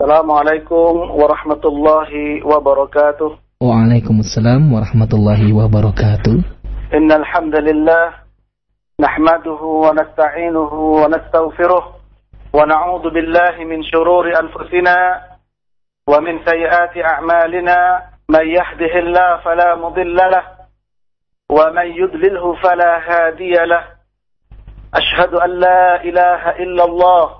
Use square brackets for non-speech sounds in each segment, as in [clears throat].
السلام عليكم ورحمة الله وبركاته. وعليكم السلام ورحمة الله وبركاته. إن الحمد لله نحمده ونستعينه ونستغفره ونعوذ بالله من شرور أنفسنا ومن سيئات أعمالنا. من يهده الله فلا مضل له ومن يضلله فلا هادي له. أشهد أن لا إله إلا الله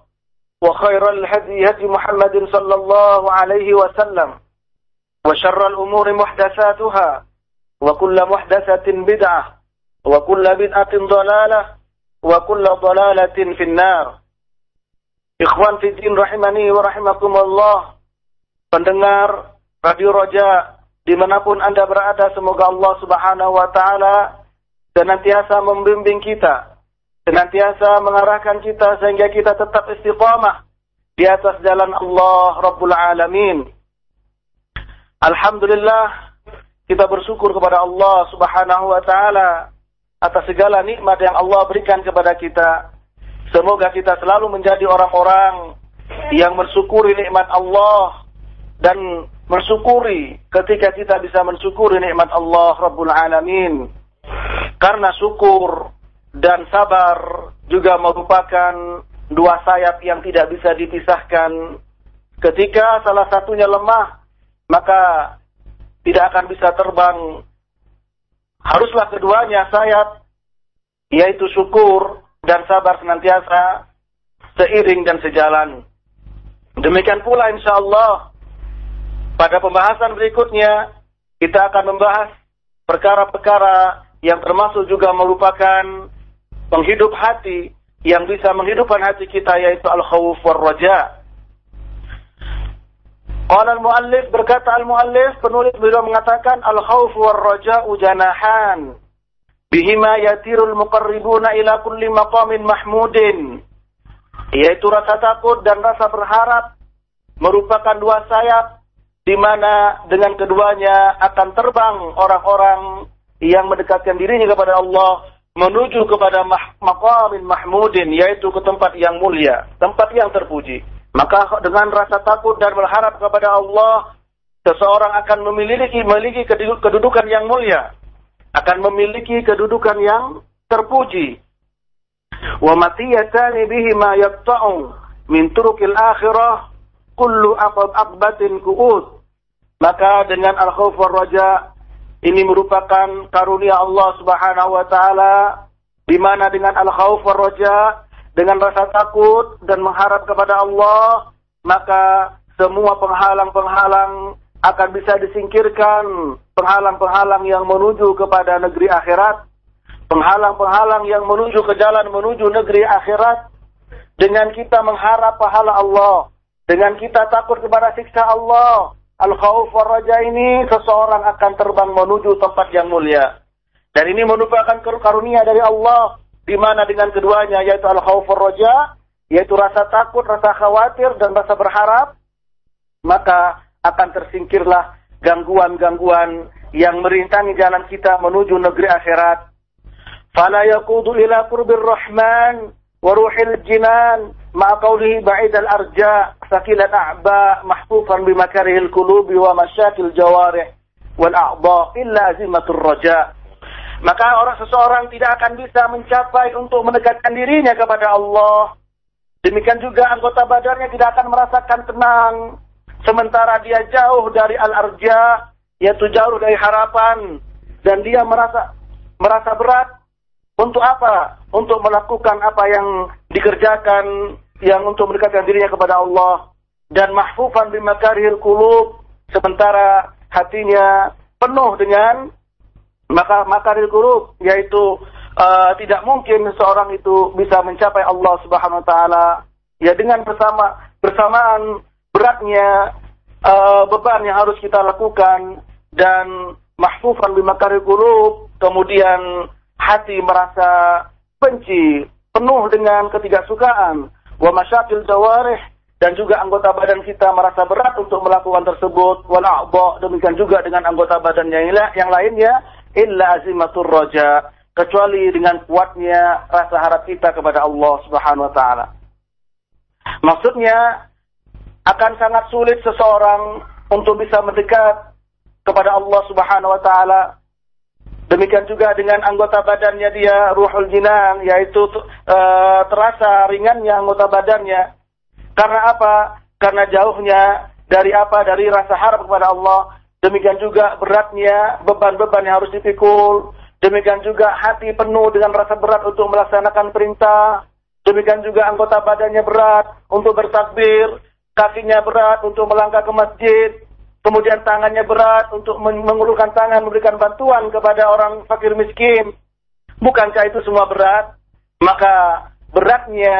وخير الهدي هدي محمد صلى الله عليه وسلم وشر الأمور محدثاتها وكل محدثة بدعة وكل بدعة ضلالة وكل ضلالة في النار Ikhwan fi din rahimani wa rahimakumullah Pendengar Radio Roja Dimanapun anda berada Semoga Allah subhanahu wa ta'ala Senantiasa membimbing kita Senantiasa mengarahkan kita Sehingga kita tetap istiqamah Di atas jalan Allah Rabbul Alamin Alhamdulillah Kita bersyukur kepada Allah subhanahu wa ta'ala Atas segala nikmat yang Allah berikan kepada kita Semoga kita selalu menjadi orang-orang yang mensyukuri nikmat Allah dan mensyukuri ketika kita bisa mensyukuri nikmat Allah Rabbul Alamin. Karena syukur dan sabar juga merupakan dua sayap yang tidak bisa dipisahkan. Ketika salah satunya lemah, maka tidak akan bisa terbang. Haruslah keduanya sayap, yaitu syukur dan sabar senantiasa seiring dan sejalan. Demikian pula insya Allah pada pembahasan berikutnya kita akan membahas perkara-perkara yang termasuk juga merupakan penghidup hati. Yang bisa menghidupkan hati kita yaitu al-khawf war raja. Qala al-muallif berkata al-muallif penulis beliau mengatakan al-khawf war raja ujanahan. Bihima yatirul muqarribuna ila kulli maqamin mahmudin. Yaitu rasa takut dan rasa berharap merupakan dua sayap di mana dengan keduanya akan terbang orang-orang yang mendekatkan dirinya kepada Allah menuju kepada maqamin mahmudin yaitu ke tempat yang mulia, tempat yang terpuji. Maka dengan rasa takut dan berharap kepada Allah seseorang akan memiliki memiliki kedudukan yang mulia akan memiliki kedudukan yang terpuji. Wa matiyatani bihi ma yaqta'u min turukil akhirah kullu aqbatin ku'ud. Maka dengan al-khauf raja ini merupakan karunia Allah Subhanahu wa taala di mana dengan al-khauf raja dengan rasa takut dan mengharap kepada Allah maka semua penghalang-penghalang akan bisa disingkirkan. Penghalang-penghalang yang menuju kepada negeri akhirat, penghalang-penghalang yang menuju ke jalan menuju negeri akhirat, dengan kita mengharap pahala Allah, dengan kita takut kepada siksa Allah, al-khawf raja ini seseorang akan terbang menuju tempat yang mulia. Dan ini merupakan karunia dari Allah, di mana dengan keduanya yaitu al-khawf raja, yaitu rasa takut, rasa khawatir, dan rasa berharap, maka akan tersingkirlah gangguan-gangguan yang merintangi jalan kita menuju negeri akhirat. Fala yaqudu ila qurbir rahman wa ruhil jinan al-arja sakilat a'ba mahfufan bi makarihil qulubi wa masyakil jawarih wal a'dha illa azimatur raja. Maka orang seseorang tidak akan bisa mencapai untuk mendekatkan dirinya kepada Allah. Demikian juga anggota badannya tidak akan merasakan tenang, Sementara dia jauh dari al-arja, yaitu jauh dari harapan. Dan dia merasa merasa berat untuk apa? Untuk melakukan apa yang dikerjakan yang untuk mendekatkan dirinya kepada Allah dan mahfufan bimakarihil kulub sementara hatinya penuh dengan maka makaril kulub yaitu uh, tidak mungkin seorang itu bisa mencapai Allah Subhanahu wa taala ya dengan bersama bersamaan beratnya uh, beban yang harus kita lakukan dan mahfufan bimakaril kulub kemudian hati merasa benci, penuh dengan ketidaksukaan, wa masyakil jawarih, dan juga anggota badan kita merasa berat untuk melakukan tersebut, wal demikian juga dengan anggota badan yang, yang lainnya, illa azimatur roja, kecuali dengan kuatnya rasa harap kita kepada Allah Subhanahu wa taala. Maksudnya akan sangat sulit seseorang untuk bisa mendekat kepada Allah Subhanahu wa taala Demikian juga dengan anggota badannya dia ruhul jinan, yaitu uh, terasa ringannya anggota badannya. Karena apa? Karena jauhnya dari apa? Dari rasa harap kepada Allah. Demikian juga beratnya beban-beban yang harus dipikul. Demikian juga hati penuh dengan rasa berat untuk melaksanakan perintah. Demikian juga anggota badannya berat untuk bertakbir. Kakinya berat untuk melangkah ke masjid kemudian tangannya berat untuk mengulurkan tangan memberikan bantuan kepada orang fakir miskin. Bukankah itu semua berat? Maka beratnya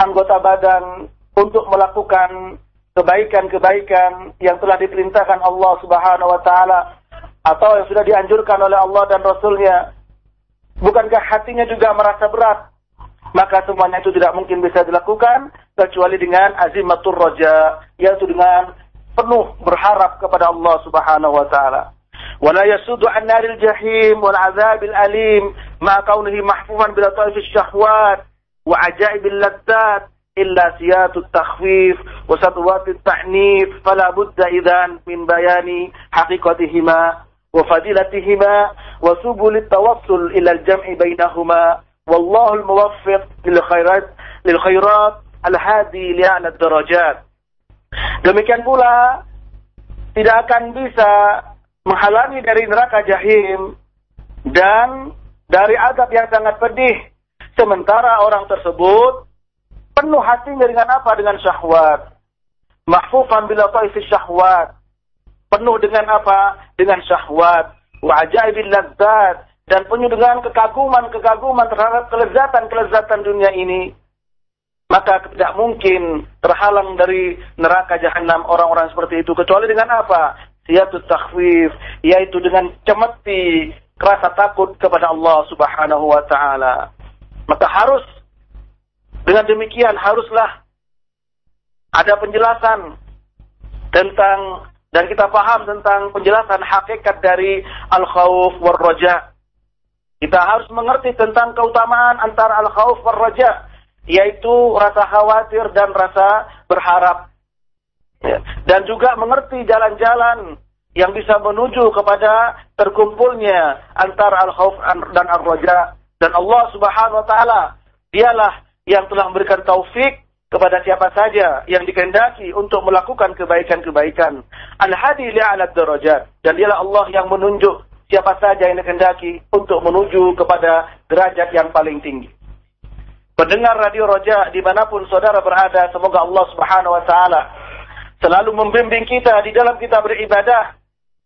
anggota badan untuk melakukan kebaikan-kebaikan yang telah diperintahkan Allah Subhanahu wa taala atau yang sudah dianjurkan oleh Allah dan Rasulnya. Bukankah hatinya juga merasa berat? Maka semuanya itu tidak mungkin bisa dilakukan kecuali dengan azimatur roja, yaitu dengan penuh berharap kepada Allah Subhanahu wa taala. ولا يسود عن نار الجحيم والعذاب الأليم مع كونه محفوفا بلطائف الشهوات وعجائب اللذات إلا سيات التخفيف وسطوات التعنيف فلا بد إذا من بيان حقيقتهما وفضيلتهما وسبل التوصل إلى الجمع بينهما والله الموفق للخيرات للخيرات الهادي لأعلى الدرجات Demikian pula tidak akan bisa menghalangi dari neraka jahim dan dari adab yang sangat pedih. Sementara orang tersebut penuh hatinya dengan apa? Dengan syahwat. Mahfufan bila ta'ifi syahwat. Penuh dengan apa? Dengan syahwat. Wa ajaibil ladzat. Dan penuh dengan kekaguman-kekaguman terhadap kelezatan-kelezatan dunia ini maka tidak mungkin terhalang dari neraka jahanam orang-orang seperti itu kecuali dengan apa? Siyatu takhfif, yaitu dengan cemeti rasa takut kepada Allah Subhanahu wa taala. Maka harus dengan demikian haruslah ada penjelasan tentang dan kita paham tentang penjelasan hakikat dari al-khauf war raja. Kita harus mengerti tentang keutamaan antara al-khauf war raja yaitu rasa khawatir dan rasa berharap. Ya. Dan juga mengerti jalan-jalan yang bisa menuju kepada terkumpulnya antara al-khauf dan ar-raja. Dan Allah subhanahu wa ta'ala, dialah yang telah memberikan taufik kepada siapa saja yang dikehendaki untuk melakukan kebaikan-kebaikan. Al-hadi li'alat darajat. Dan dialah Allah yang menunjuk siapa saja yang dikehendaki untuk menuju kepada derajat yang paling tinggi. Pendengar Radio Roja di mana pun saudara berada, semoga Allah Subhanahu Wa Taala selalu membimbing kita di dalam kita beribadah.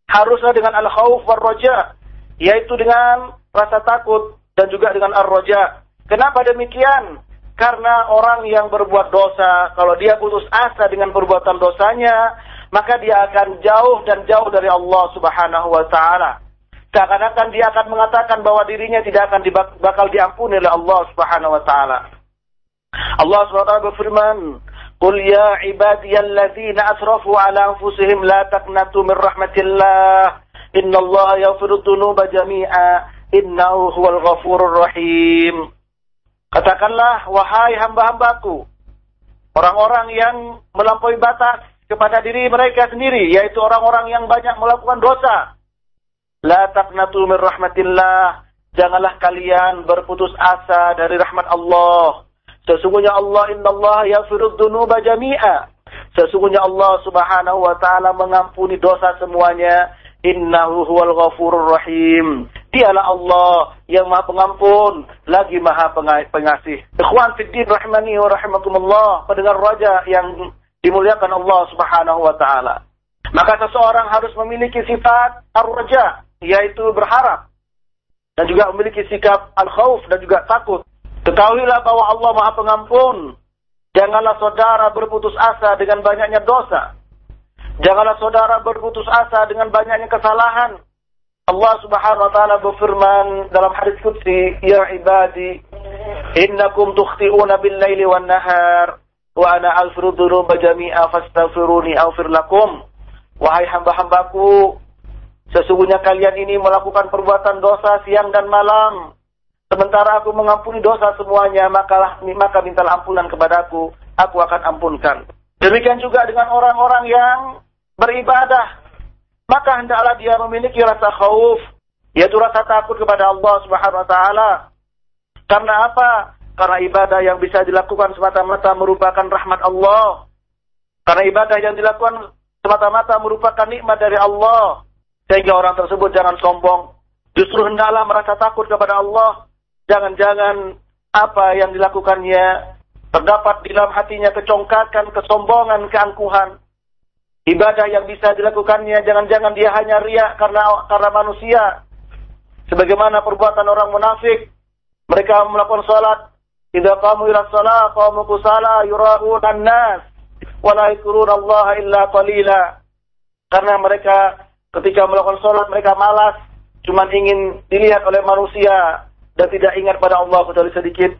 Haruslah dengan al-khawf war roja, yaitu dengan rasa takut dan juga dengan ar-roja. Kenapa demikian? Karena orang yang berbuat dosa, kalau dia putus asa dengan perbuatan dosanya, maka dia akan jauh dan jauh dari Allah Subhanahu wa taala. Seakan-akan dia akan mengatakan bahwa dirinya tidak akan bakal diampuni oleh Allah Subhanahu wa taala. Allah Subhanahu wa taala berfirman, "Qul ya ibadiyalladzina asrafu ala anfusihim la taqnatu min rahmatillah. Innallaha yaghfiru dzunuba jami'a. Innahu huwal ghafurur rahim." Katakanlah wahai hamba-hambaku, orang-orang yang melampaui batas kepada diri mereka sendiri, yaitu orang-orang yang banyak melakukan dosa, La taqnatu min rahmatillah. Janganlah kalian berputus asa dari rahmat Allah. Sesungguhnya Allah inna Allah yaghfirud dunuba jami'a. Sesungguhnya Allah Subhanahu wa taala mengampuni dosa semuanya. Innahu huwal ghafurur rahim. Dialah Allah yang maha pengampun, lagi maha pengasih. Ikhwan fiddin rahimani wa rahimakumullah, pendengar raja yang dimuliakan Allah subhanahu wa ta'ala. Maka seseorang harus memiliki sifat ar-raja, yaitu berharap. Dan juga memiliki sikap al-khawf dan juga takut. Ketahuilah bahwa Allah maha pengampun. Janganlah saudara berputus asa dengan banyaknya dosa. Janganlah saudara berputus asa dengan banyaknya kesalahan. Allah Subhanahu wa taala berfirman dalam hadis qudsi, "Ya ibadi, innakum tukhti'una bil-laili wan-nahar wa ana aghfiru dzunuba jami'a fastaghfiruni aghfir lakum." Wahai hamba-hambaku, sesungguhnya kalian ini melakukan perbuatan dosa siang dan malam. Sementara aku mengampuni dosa semuanya, maka maka mintalah ampunan kepadaku, aku akan ampunkan. Demikian juga dengan orang-orang yang beribadah maka hendaklah dia memiliki rasa khauf, yaitu rasa takut kepada Allah Subhanahu wa taala. Karena apa? Karena ibadah yang bisa dilakukan semata-mata merupakan rahmat Allah. Karena ibadah yang dilakukan semata-mata merupakan nikmat dari Allah. Sehingga orang tersebut jangan sombong. Justru hendaklah merasa takut kepada Allah. Jangan-jangan apa yang dilakukannya terdapat di dalam hatinya kecongkakan, kesombongan, keangkuhan. Ibadah yang bisa dilakukannya jangan-jangan dia hanya riak karena karena manusia. Sebagaimana perbuatan orang munafik. Mereka melakukan salat. Idza qamu ila shalah qamu kusala yura'un an-nas wa la Allah illa qalila. Karena mereka ketika melakukan salat mereka malas cuma ingin dilihat oleh manusia dan tidak ingat pada Allah kecuali sedikit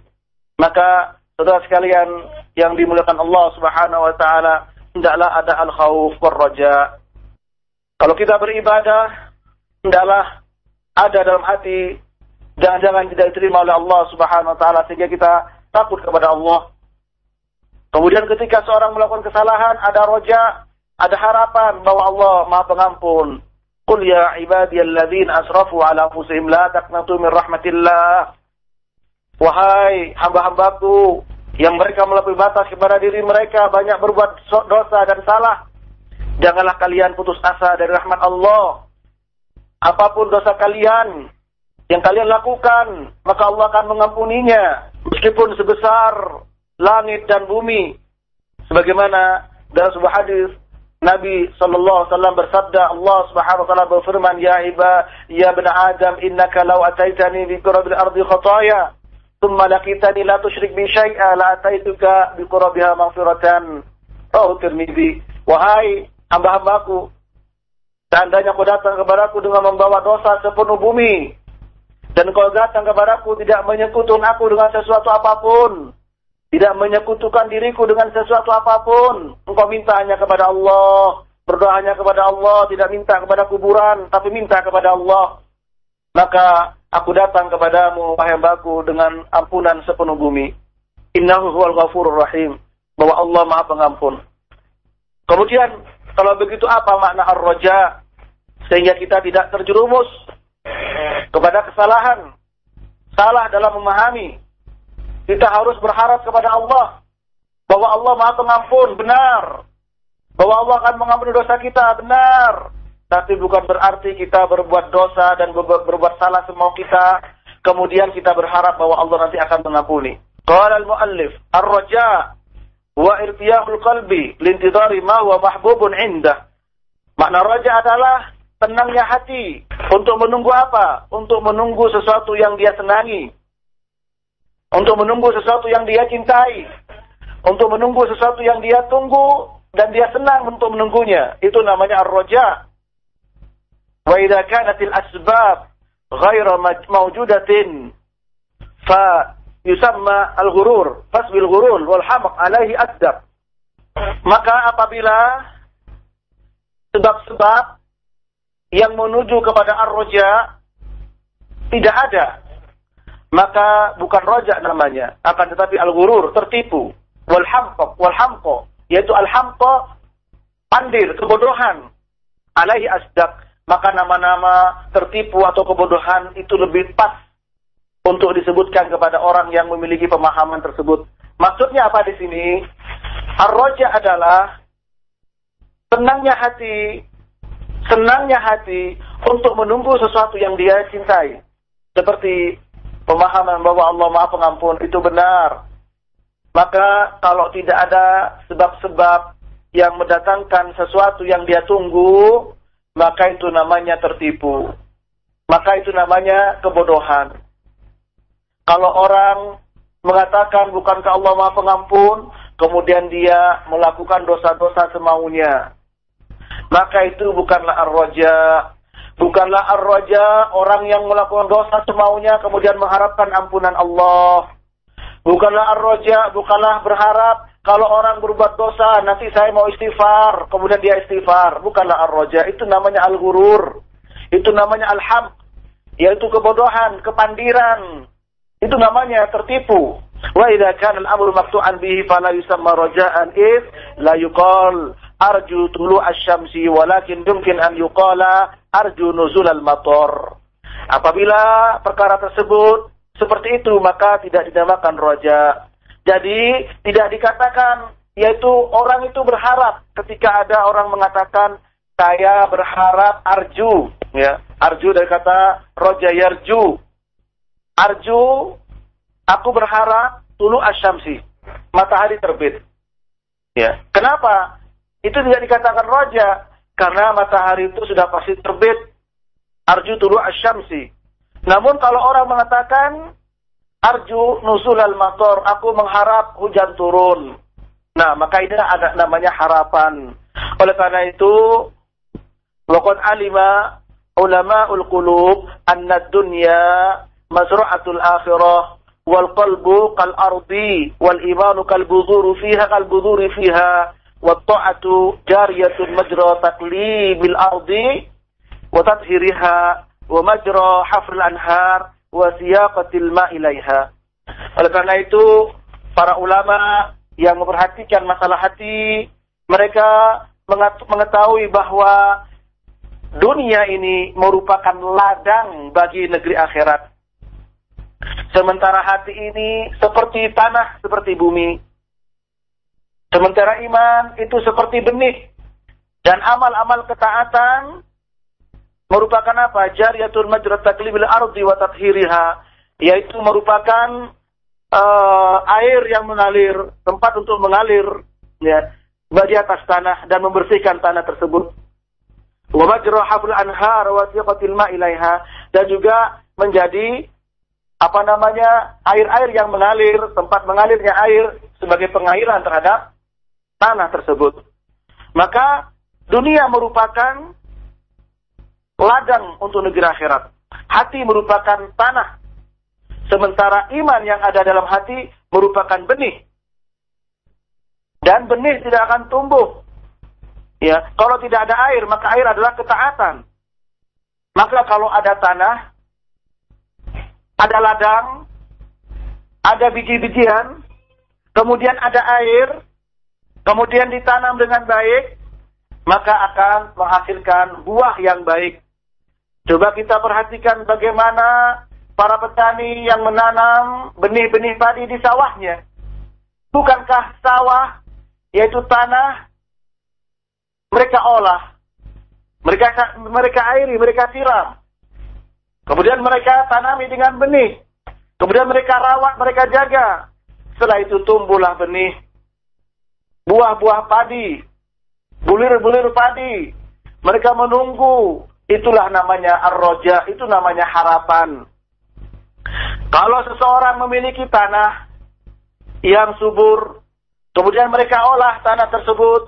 maka saudara sekalian yang dimuliakan Allah Subhanahu wa taala hendaklah ada al-khauf raja. Kalau kita beribadah, hendaklah ada dalam hati jangan-jangan tidak diterima oleh Allah Subhanahu wa taala sehingga kita takut kepada Allah. Kemudian ketika seorang melakukan kesalahan, ada roja, ada harapan bahwa Allah Maha Pengampun. Qul ya ibadiyalladzina asrafu ala anfusihim la taqnatu min rahmatillah. Wahai hamba-hambaku yang mereka melampaui batas kepada diri mereka, banyak berbuat dosa dan salah. Janganlah kalian putus asa dari rahmat Allah. Apa pun dosa kalian yang kalian lakukan, maka Allah akan mengampuninya meskipun sebesar langit dan bumi. Sebagaimana dalam sebuah hadis Nabi sallallahu alaihi wasallam bersabda Allah Subhanahu wa taala berfirman ya iba ya bani Adam innaka law ataitani bi qurabil ardi khataaya thumma laqitani la tusyrik bi syai'a la ataituka bi qurabiha maghfiratan. Oh Tirmizi wahai hamba-hambaku seandainya kau datang kepadaku dengan membawa dosa sepenuh bumi dan kau datang kepadaku tidak menyekutun aku dengan sesuatu apa pun tidak menyekutukan diriku dengan sesuatu apa pun engkau minta hanya kepada Allah berdoa hanya kepada Allah tidak minta kepada kuburan tapi minta kepada Allah maka Aku datang kepadamu, wahai hambaku, dengan ampunan sepenuh bumi. Innahu huwal ghafurur rahim. Bahwa Allah maha pengampun. Kemudian, kalau begitu apa makna ar-roja? Sehingga kita tidak terjerumus kepada kesalahan. Salah dalam memahami. Kita harus berharap kepada Allah. Bahwa Allah maha pengampun, benar. Bahwa Allah akan mengampuni dosa kita, benar tapi bukan berarti kita berbuat dosa dan berbuat salah semau kita, kemudian kita berharap bahwa Allah nanti akan mengampuni. Qala al-muallif, ar-raja wa irtiyahul qalbi lintidari ma huwa mahbubun indah. Makna raja adalah tenangnya hati. Untuk menunggu apa? Untuk menunggu sesuatu yang dia senangi. Untuk menunggu sesuatu yang dia cintai. Untuk menunggu sesuatu yang dia tunggu dan dia senang untuk menunggunya. Itu namanya ar-raja. Wa idza kanatil asbab ghaira mawjudatin fa yusamma al-ghurur, fasbil ghurur wal hamaq alaihi adab. Maka apabila sebab-sebab yang menuju kepada ar-raja tidak ada maka bukan roja namanya akan tetapi al-ghurur tertipu wal hamqa wal hamqa yaitu al hamqa pandir kebodohan alaihi asdaq maka nama-nama tertipu atau kebodohan itu lebih pas untuk disebutkan kepada orang yang memiliki pemahaman tersebut. Maksudnya apa di sini? Ar-roja adalah senangnya hati, senangnya hati untuk menunggu sesuatu yang dia cintai. seperti pemahaman bahwa Allah Maha Pengampun itu benar. Maka kalau tidak ada sebab-sebab yang mendatangkan sesuatu yang dia tunggu, maka itu namanya tertipu. Maka itu namanya kebodohan. Kalau orang mengatakan bukankah Allah Maha Pengampun, kemudian dia melakukan dosa-dosa semaunya, maka itu bukanlah ar-raja. Bukanlah ar-raja orang yang melakukan dosa semaunya kemudian mengharapkan ampunan Allah. Bukanlah ar-raja, bukanlah berharap kalau orang berbuat dosa nanti saya mau istighfar, kemudian dia istighfar. Bukanlah ar-raja, itu namanya al-ghurur. Itu namanya al-ham, yaitu kebodohan, kepandiran. Itu namanya tertipu. Wa idza kana al-amru maqtu'an bihi fala yusamma raja'an if la yuqal arju tulu asyamsi walakin mungkin an yuqala arju nuzul al-matar. Apabila perkara tersebut seperti itu maka tidak dinamakan roja. Jadi tidak dikatakan yaitu orang itu berharap ketika ada orang mengatakan saya berharap arju. Ya arju dari kata roja yarju. Arju aku berharap tulu asyamsi. Matahari terbit. Ya kenapa itu tidak dikatakan roja karena matahari itu sudah pasti terbit. Arju tulu asyamsi. Namun kalau orang mengatakan arju nusul al mator, aku mengharap hujan turun. Nah, maka ini ada namanya harapan. Oleh karena itu, waqad alima ulama ul qulub anna dunya mazra'atul akhirah wal qalbu kal ardi wal imanu kal budhuru fiha kal budhuri fiha wa ta'atu jariyatun majra taklibil ardi wa tathiriha wa majra hafril anhar wa siyaqatil ma ilaiha. Oleh karena itu, para ulama yang memperhatikan masalah hati, mereka mengetahui bahwa dunia ini merupakan ladang bagi negeri akhirat. Sementara hati ini seperti tanah, seperti bumi. Sementara iman itu seperti benih. Dan amal-amal ketaatan merupakan apa? Jariyatul majrat taklibil ardi wa tathiriha. Yaitu merupakan uh, air yang mengalir, tempat untuk mengalir ya, di atas tanah dan membersihkan tanah tersebut. Wa majra haful anhar wa siqatil ilaiha dan juga menjadi apa namanya air-air yang mengalir, tempat mengalirnya air sebagai pengairan terhadap tanah tersebut. Maka dunia merupakan ladang untuk negeri akhirat. Hati merupakan tanah. Sementara iman yang ada dalam hati merupakan benih. Dan benih tidak akan tumbuh. Ya, kalau tidak ada air, maka air adalah ketaatan. Maka kalau ada tanah, ada ladang, ada biji-bijian, kemudian ada air, kemudian ditanam dengan baik, maka akan menghasilkan buah yang baik. Coba kita perhatikan bagaimana para petani yang menanam benih-benih padi di sawahnya. Bukankah sawah, yaitu tanah, mereka olah, mereka mereka airi, mereka siram. Kemudian mereka tanami dengan benih. Kemudian mereka rawat, mereka jaga. Setelah itu tumbuhlah benih buah-buah padi, bulir-bulir padi. Mereka menunggu. Itulah namanya ar-roja, itu namanya harapan. Kalau seseorang memiliki tanah yang subur, kemudian mereka olah tanah tersebut,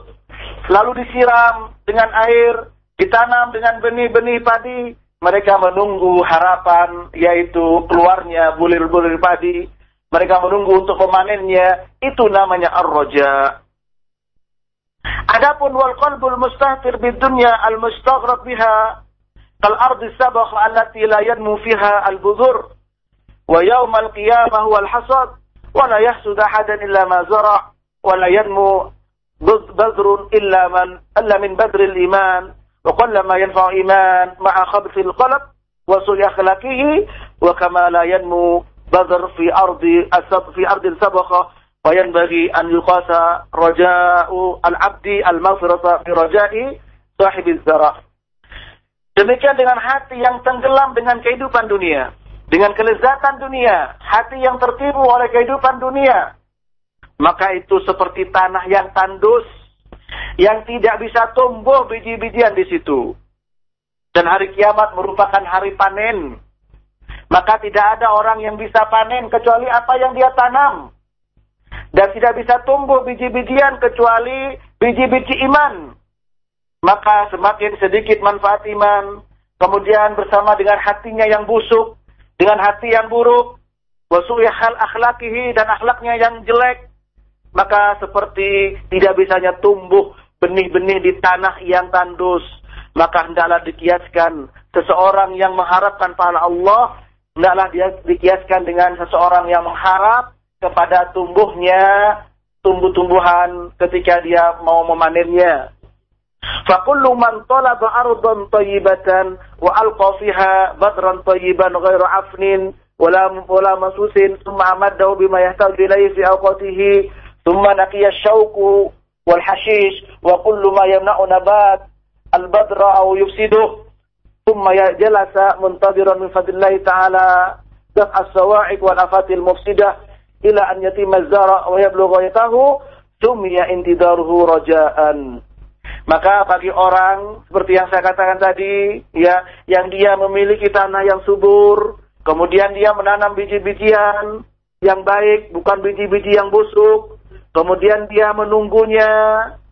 lalu disiram dengan air, ditanam dengan benih-benih padi, mereka menunggu harapan, yaitu keluarnya bulir-bulir padi. Mereka menunggu untuk memanennya, itu namanya ar-roja. Adapun wal qalbul mustahtir bid dunya al mustaghrab biha kal ardi sabakh allati la yanmu fiha al budhur wa yawm al qiyamah wal hasad wa la yahsud ahadan illa ma zara wa la yanmu بدر إلا من إلا من بدر الإيمان وقل ما ينفع إيمان مع خبث القلب وسوء أخلاقه وكما لا ينمو بذر في أرض في أرض Wayan bagi an yuqasa raja'u al-abdi al-maghfirata fi raja'i zara. Demikian dengan hati yang tenggelam dengan kehidupan dunia, dengan kelezatan dunia, hati yang tertipu oleh kehidupan dunia, maka itu seperti tanah yang tandus yang tidak bisa tumbuh biji-bijian di situ. Dan hari kiamat merupakan hari panen. Maka tidak ada orang yang bisa panen kecuali apa yang dia tanam. Dan tidak bisa tumbuh biji-bijian kecuali biji-biji iman. Maka semakin sedikit manfaat iman, kemudian bersama dengan hatinya yang busuk, dengan hati yang buruk, hal akhlakihi dan akhlaknya yang jelek, maka seperti tidak bisanya tumbuh benih-benih di tanah yang tandus, maka hendaklah dikiaskan seseorang yang mengharapkan pahala Allah, hendaklah dia dikiaskan dengan seseorang yang mengharap kepada tumbuhnya tumbuh-tumbuhan ketika dia mau memanennya. Fakullu man talaba ardan tayyibatan wa alqa fiha badran tayyiban ghairu afnin wala wala masusin thumma amaddahu bima yahtaju ilayhi fi awqatihi thumma naqiya ash-shawqu wal hashish wa kullu ma yamna'u nabat al-badra aw yufsiduhu thumma ya jalasa muntadiran min fadlillahi ta'ala dak as-sawa'iq wal afatil mufsidah ila an yatima zara wa yablugha yatahu sumya intidaruhu raja'an. Maka bagi orang seperti yang saya katakan tadi, ya, yang dia memiliki tanah yang subur, kemudian dia menanam biji-bijian yang baik, bukan biji-biji yang busuk, kemudian dia menunggunya,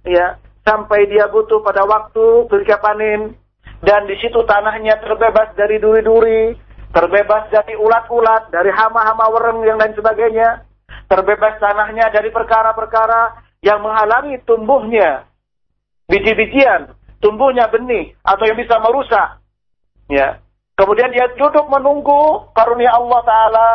ya, sampai dia butuh pada waktu ketika panen, dan di situ tanahnya terbebas dari duri-duri, terbebas dari ulat-ulat, dari hama-hama wereng yang lain sebagainya, terbebas tanahnya dari perkara-perkara yang menghalangi tumbuhnya biji-bijian, tumbuhnya benih atau yang bisa merusak. Ya. Kemudian dia duduk menunggu karunia Allah taala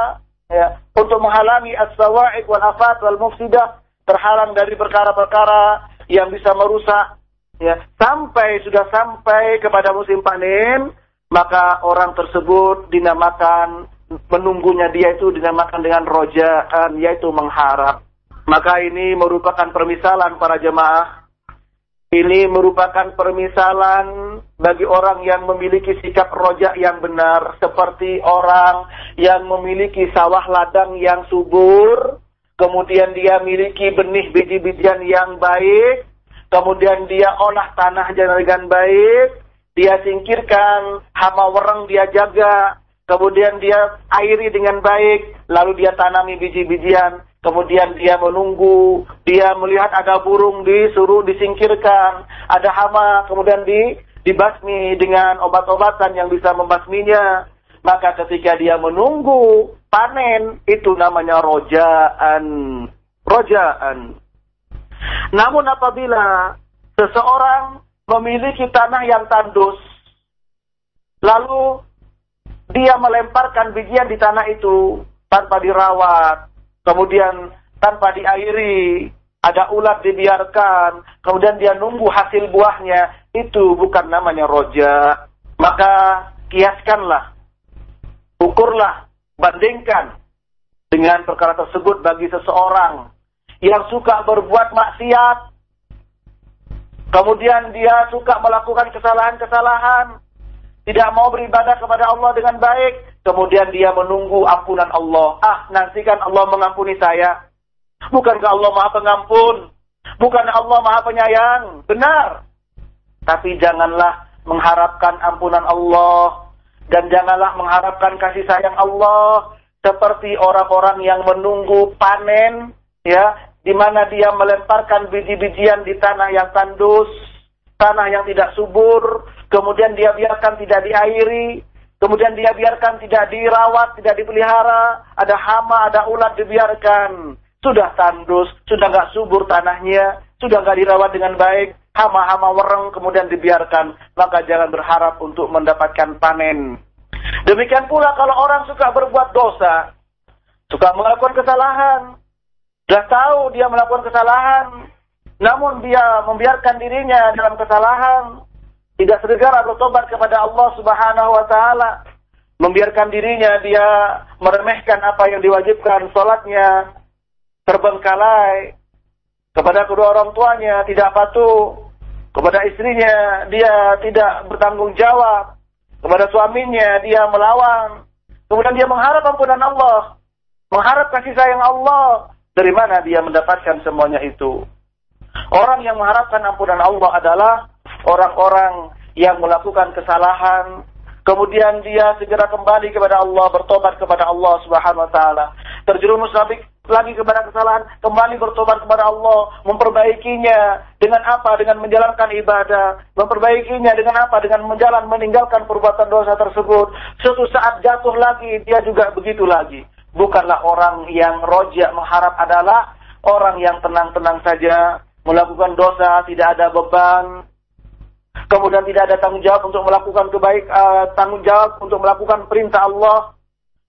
ya, untuk menghalangi as-sawa'iq wal afat wal mufsidah, terhalang dari perkara-perkara yang bisa merusak ya, sampai sudah sampai kepada musim panen, maka orang tersebut dinamakan menunggunya dia itu dinamakan dengan rojaan yaitu mengharap. Maka ini merupakan permisalan para jemaah ini merupakan permisalan bagi orang yang memiliki sikap rojak yang benar. Seperti orang yang memiliki sawah ladang yang subur. Kemudian dia memiliki benih biji-bijian yang baik. Kemudian dia olah tanah dengan baik. Dia singkirkan hama wereng dia jaga. Kemudian dia airi dengan baik. Lalu dia tanami biji-bijian Kemudian dia menunggu, dia melihat ada burung disuruh disingkirkan, ada hama, kemudian di dibasmi dengan obat-obatan yang bisa membasminya. Maka ketika dia menunggu panen, itu namanya rojaan. Rojaan. Namun apabila seseorang memiliki tanah yang tandus, lalu dia melemparkan bijian di tanah itu tanpa dirawat, kemudian tanpa diairi, ada ulat dibiarkan, kemudian dia nunggu hasil buahnya, itu bukan namanya roja. Maka kiaskanlah, ukurlah, bandingkan dengan perkara tersebut bagi seseorang yang suka berbuat maksiat, kemudian dia suka melakukan kesalahan-kesalahan, tidak mau beribadah kepada Allah dengan baik, kemudian dia menunggu ampunan Allah. Ah, nantikan Allah mengampuni saya. Bukankah Allah Maha Pengampun? Bukan Allah Maha Penyayang? Benar. Tapi janganlah mengharapkan ampunan Allah dan janganlah mengharapkan kasih sayang Allah seperti orang-orang yang menunggu panen ya di mana dia melemparkan biji-bijian di tanah yang tandus, tanah yang tidak subur, kemudian dia biarkan tidak diairi, kemudian dia biarkan tidak dirawat, tidak dipelihara, ada hama, ada ulat dibiarkan, sudah tandus, sudah nggak subur tanahnya, sudah nggak dirawat dengan baik, hama-hama wereng kemudian dibiarkan, maka jangan berharap untuk mendapatkan panen. Demikian pula kalau orang suka berbuat dosa, suka melakukan kesalahan, sudah tahu dia melakukan kesalahan, namun dia membiarkan dirinya dalam kesalahan, tidak segera bertobat kepada Allah Subhanahu wa taala, membiarkan dirinya dia meremehkan apa yang diwajibkan salatnya, terbengkalai kepada kedua orang tuanya, tidak patuh kepada istrinya, dia tidak bertanggung jawab kepada suaminya, dia melawan Kemudian dia mengharap ampunan Allah. Mengharap kasih sayang Allah. Dari mana dia mendapatkan semuanya itu? Orang yang mengharapkan ampunan Allah adalah orang-orang yang melakukan kesalahan, kemudian dia segera kembali kepada Allah, bertobat kepada Allah Subhanahu wa taala. Terjerumus lagi, lagi kepada kesalahan, kembali bertobat kepada Allah, memperbaikinya dengan apa? Dengan menjalankan ibadah, memperbaikinya dengan apa? Dengan menjalan meninggalkan perbuatan dosa tersebut. Suatu saat jatuh lagi, dia juga begitu lagi bukanlah orang yang rojak mengharap adalah orang yang tenang-tenang saja, melakukan dosa, tidak ada beban, kemudian tidak ada tanggung jawab untuk melakukan kebaik, uh, tanggung jawab untuk melakukan perintah Allah,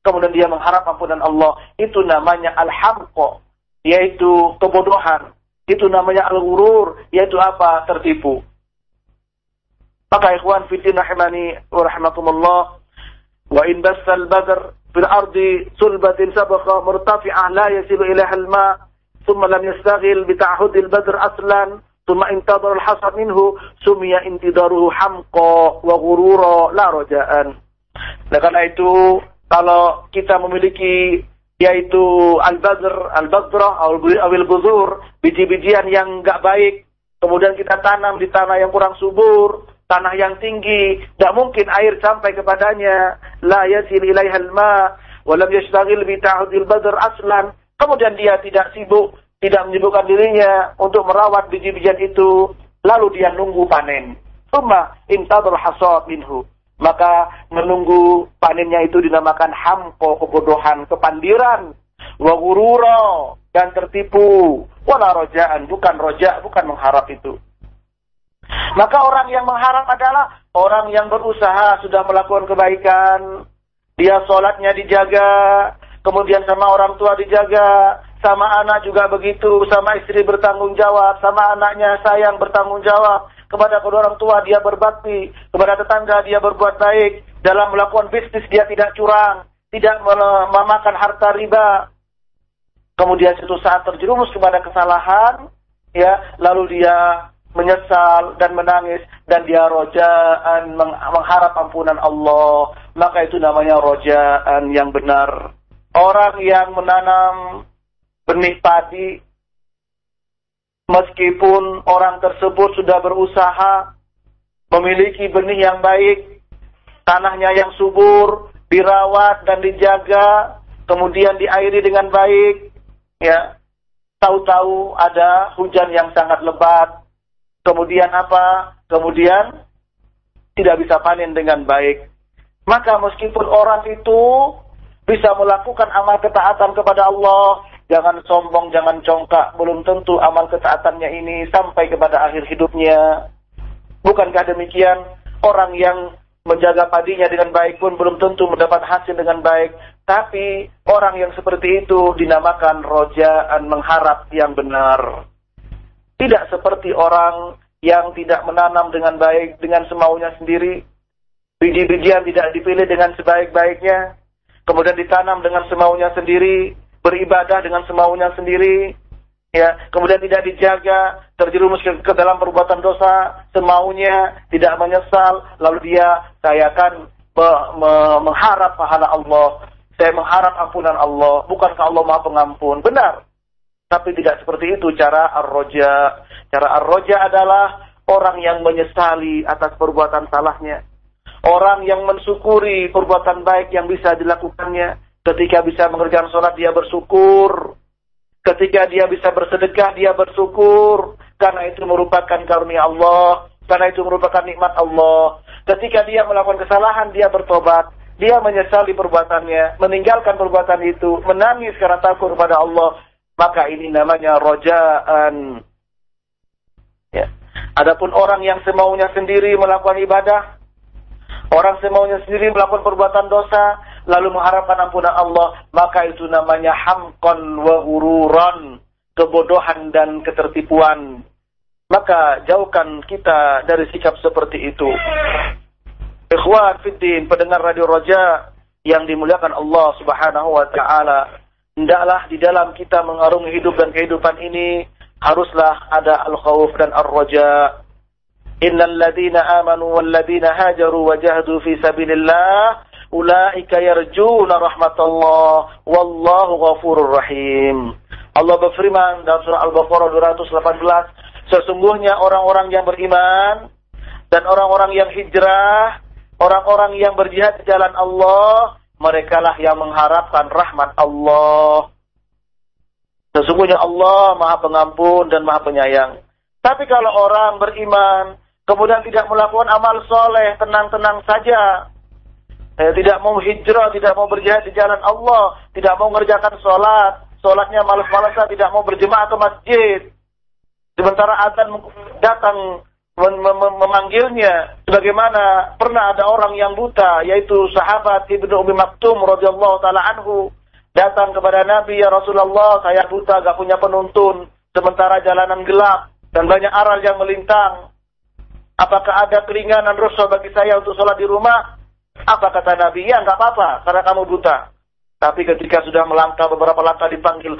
kemudian dia mengharap ampunan Allah. Itu namanya al-hamqa, yaitu kebodohan. Itu namanya al-ghurur, yaitu apa? Tertipu. Maka ikhwan fitin rahimani wa rahmatullah, wa in basal badr fil ardi sulbatin sabakha murtafi'ah la yasilu ilaiha al-ma' thumma lam yastaghil bi ta'hud al-badr aslan thumma intadara al-hasad minhu sumiya intidaruhu hamqa wa ghurura la raja'an. Nah karena itu kalau kita memiliki yaitu al-badr al-badrah awil buzur biji-bijian yang enggak baik kemudian kita tanam di tanah yang kurang subur tanah yang tinggi, tidak mungkin air sampai kepadanya. La yasil ilaiha al-ma, wa lam yashtaghil bi badr aslan. Kemudian dia tidak sibuk, tidak menyibukkan dirinya untuk merawat biji-bijian itu, lalu dia nunggu panen. Summa intadar hasad minhu. Maka menunggu panennya itu dinamakan hamko, kebodohan, kepandiran, wa dan tertipu. Wala rojaan, bukan roja, bukan mengharap itu. Maka orang yang mengharap adalah orang yang berusaha sudah melakukan kebaikan. Dia sholatnya dijaga, kemudian sama orang tua dijaga, sama anak juga begitu, sama istri bertanggung jawab, sama anaknya sayang bertanggung jawab. Kepada kedua orang tua dia berbakti, kepada tetangga dia berbuat baik, dalam melakukan bisnis dia tidak curang, tidak memakan harta riba. Kemudian suatu saat terjerumus kepada kesalahan, ya, lalu dia menyesal dan menangis dan dia rojaan mengharap ampunan Allah. Maka itu namanya rojaan yang benar. Orang yang menanam benih padi meskipun orang tersebut sudah berusaha memiliki benih yang baik tanahnya yang subur dirawat dan dijaga kemudian diairi dengan baik ya tahu-tahu ada hujan yang sangat lebat Kemudian apa? Kemudian tidak bisa panen dengan baik. Maka meskipun orang itu bisa melakukan amal ketaatan kepada Allah, jangan sombong, jangan congkak, belum tentu amal ketaatannya ini sampai kepada akhir hidupnya. Bukankah demikian? Orang yang menjaga padinya dengan baik pun belum tentu mendapat hasil dengan baik. Tapi orang yang seperti itu dinamakan rojaan mengharap yang benar. Tidak seperti orang yang tidak menanam dengan baik, dengan semaunya sendiri. Biji-bijian tidak dipilih dengan sebaik-baiknya. Kemudian ditanam dengan semaunya sendiri. Beribadah dengan semaunya sendiri. Ya, kemudian tidak dijaga, terjerumus ke, ke dalam perbuatan dosa semaunya, tidak menyesal, lalu dia saya akan me, me, mengharap pahala Allah. Saya mengharap ampunan Allah, bukankah Allah Maha Pengampun? Benar. Tapi tidak seperti itu cara ar-roja. Cara ar-roja adalah orang yang menyesali atas perbuatan salahnya. Orang yang mensyukuri perbuatan baik yang bisa dilakukannya. Ketika bisa mengerjakan sholat, dia bersyukur. Ketika dia bisa bersedekah, dia bersyukur. Karena itu merupakan karunia Allah. Karena itu merupakan nikmat Allah. Ketika dia melakukan kesalahan, dia bertobat. Dia menyesali perbuatannya, meninggalkan perbuatan itu, menangis karena takut kepada Allah maka ini namanya rojaan. Ya. Adapun orang yang semaunya sendiri melakukan ibadah, orang semaunya sendiri melakukan perbuatan dosa, lalu mengharapkan ampunan Allah, maka itu namanya hamkon wa hururan, kebodohan dan ketertipuan. Maka jauhkan kita dari sikap seperti itu. Ikhwan fiddin, pendengar Radio Roja yang dimuliakan Allah Subhanahu wa taala hendaklah di dalam kita mengarungi hidup dan kehidupan ini haruslah ada al-khawf dan ar-raja. Innal ladzina amanu wal ladzina hajaru wa jahadu fi sabilillah ulaika yarjuna rahmatullah wallahu ghafurur rahim. Allah berfirman dalam surah Al-Baqarah 218, sesungguhnya orang-orang yang beriman dan orang-orang yang hijrah, orang-orang yang berjihad di jalan Allah, merekalah yang mengharapkan rahmat Allah. Sesungguhnya Allah Maha Pengampun dan Maha Penyayang. Tapi kalau orang beriman, kemudian tidak melakukan amal soleh, tenang-tenang saja, eh, tidak mau hijrah, tidak mau berjihad di jalan Allah, tidak mau mengerjakan sholat, sholatnya malas-malasan, tidak mau berjemaah ke masjid. Sementara azan datang mem mem memanggilnya. Sebagaimana pernah ada orang yang buta yaitu sahabat Ibnu Umi Maktum radhiyallahu taala anhu datang kepada Nabi ya Rasulullah saya buta gak punya penuntun. Sementara jalanan gelap dan banyak aral yang melintang. Apakah ada keringanan rusuh bagi saya untuk sholat di rumah? Apa kata Nabi? Ya nggak apa-apa karena kamu buta. Tapi ketika sudah melangkah beberapa langkah dipanggil,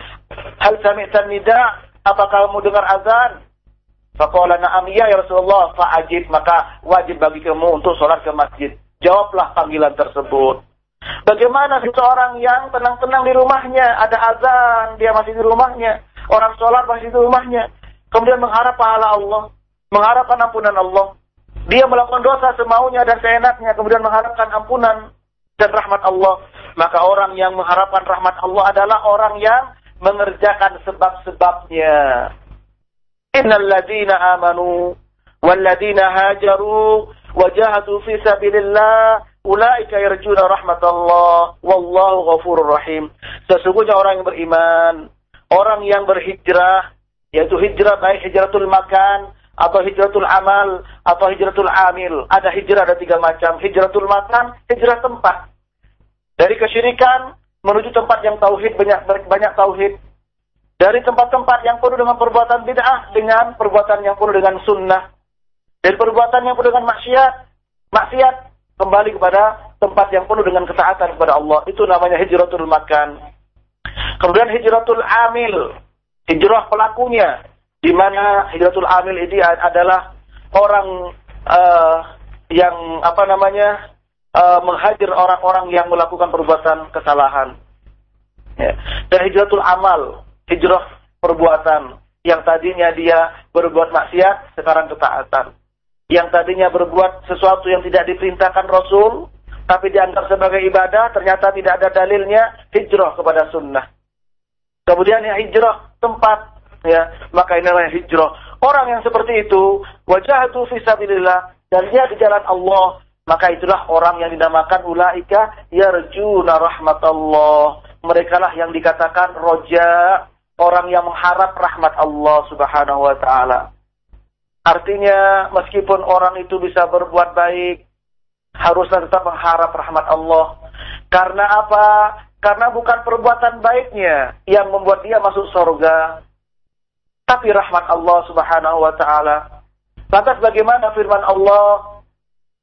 hal sami'tan nida? Apa kamu dengar azan? Faqala na'am ya, ya Rasulullah, fa'ajib, maka wajib bagi kamu untuk sholat ke masjid. Jawablah panggilan tersebut. Bagaimana seseorang yang tenang-tenang di rumahnya, ada azan, dia masih di rumahnya, orang sholat masih di rumahnya, kemudian mengharap pahala Allah, mengharapkan ampunan Allah. Dia melakukan dosa semaunya dan seenaknya, kemudian mengharapkan ampunan dan rahmat Allah maka orang yang mengharapkan rahmat Allah adalah orang yang mengerjakan sebab-sebabnya. Innal amanu wal ladzina hajaru fi sabilillah ulaika yarjuna rahmatullah wallahu ghafurur rahim. Sesungguhnya orang yang beriman, orang yang berhijrah yaitu hijrah baik hijratul makan atau hijratul amal atau hijratul amil. Ada hijrah ada tiga macam. Hijratul makan, hijrah tempat. Dari kesyirikan menuju tempat yang tauhid banyak banyak tauhid. Dari tempat-tempat yang penuh dengan perbuatan bid'ah dengan perbuatan yang penuh dengan sunnah. Dari perbuatan yang penuh dengan maksiat, maksiat kembali kepada tempat yang penuh dengan ketaatan kepada Allah. Itu namanya hijratul makan. Kemudian hijratul amil, hijrah pelakunya, di mana hijratul amil ini adalah orang uh, yang apa namanya uh, menghadir orang-orang yang melakukan perbuatan kesalahan. Ya. Dan hijratul amal, hijrah perbuatan. Yang tadinya dia berbuat maksiat, sekarang ketaatan. Yang tadinya berbuat sesuatu yang tidak diperintahkan Rasul, tapi dianggap sebagai ibadah, ternyata tidak ada dalilnya, hijrah kepada sunnah. Kemudian yang hijrah tempat, ya maka inilah hijrah. Orang yang seperti itu, wajah itu fisabilillah, dan dia di jalan Allah, maka itulah orang yang dinamakan ulaika yarjuna rahmatullah. Mereka lah yang dikatakan roja, orang yang mengharap rahmat Allah Subhanahu wa taala. Artinya meskipun orang itu bisa berbuat baik, haruslah tetap mengharap rahmat Allah. Karena apa? Karena bukan perbuatan baiknya yang membuat dia masuk surga, tapi rahmat Allah Subhanahu wa taala. Lantas bagaimana firman Allah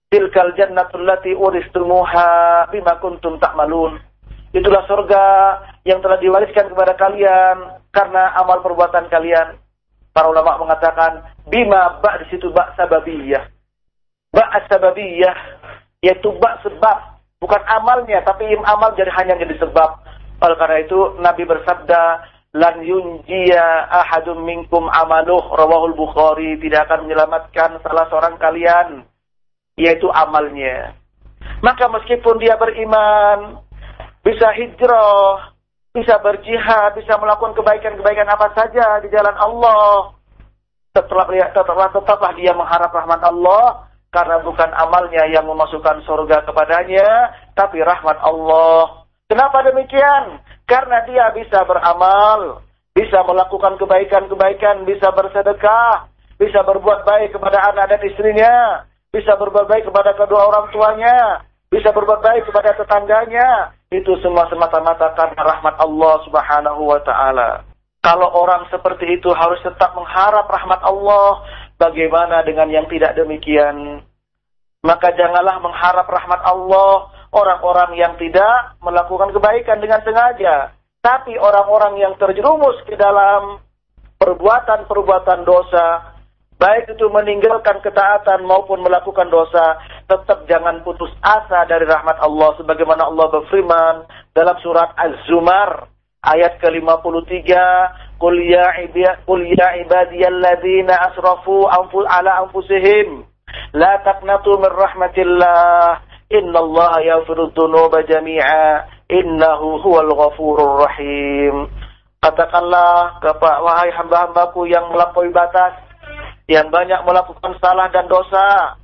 Tilkal jannatul lati uristumuha bima ta'malun. Itulah surga yang telah diwariskan kepada kalian karena amal perbuatan kalian. Para ulama mengatakan bima ba di situ ba sababiyah. Ba sababiyah yaitu ba sebab bukan amalnya tapi amal jadi hanya jadi sebab. Oleh karena itu Nabi bersabda lan yunjiya ahadum minkum amaluh rawahul Bukhari tidak akan menyelamatkan salah seorang kalian yaitu amalnya. Maka meskipun dia beriman, bisa hijrah, bisa berjihad, bisa melakukan kebaikan-kebaikan apa saja di jalan Allah, tetaplah, tetaplah, tetaplah dia mengharap rahmat Allah, karena bukan amalnya yang memasukkan surga kepadanya, tapi rahmat Allah. Kenapa demikian? Karena dia bisa beramal, bisa melakukan kebaikan-kebaikan, bisa bersedekah, bisa berbuat baik kepada anak dan istrinya, bisa berbuat baik kepada kedua orang tuanya, bisa berbuat baik kepada tetangganya. Itu semua semata-mata karena rahmat Allah Subhanahu wa taala. Kalau orang seperti itu harus tetap mengharap rahmat Allah, bagaimana dengan yang tidak demikian? Maka janganlah mengharap rahmat Allah orang-orang yang tidak melakukan kebaikan dengan sengaja, tapi orang-orang yang terjerumus ke dalam perbuatan-perbuatan dosa, baik itu meninggalkan ketaatan maupun melakukan dosa, tetap jangan putus asa dari rahmat Allah sebagaimana Allah berfirman dalam surat Az-Zumar ayat ke-53, "Qul ya ya ibadiyalladzina asrafu anfus ala anfusihim la taqnatu min rahmatillah, innallaha yaghfiru dzunuba jami'a, innahu huwal ghafurur rahim." Katakanlah kepada wahai hamba-hambaku yang melampaui batas, yang banyak melakukan salah dan dosa,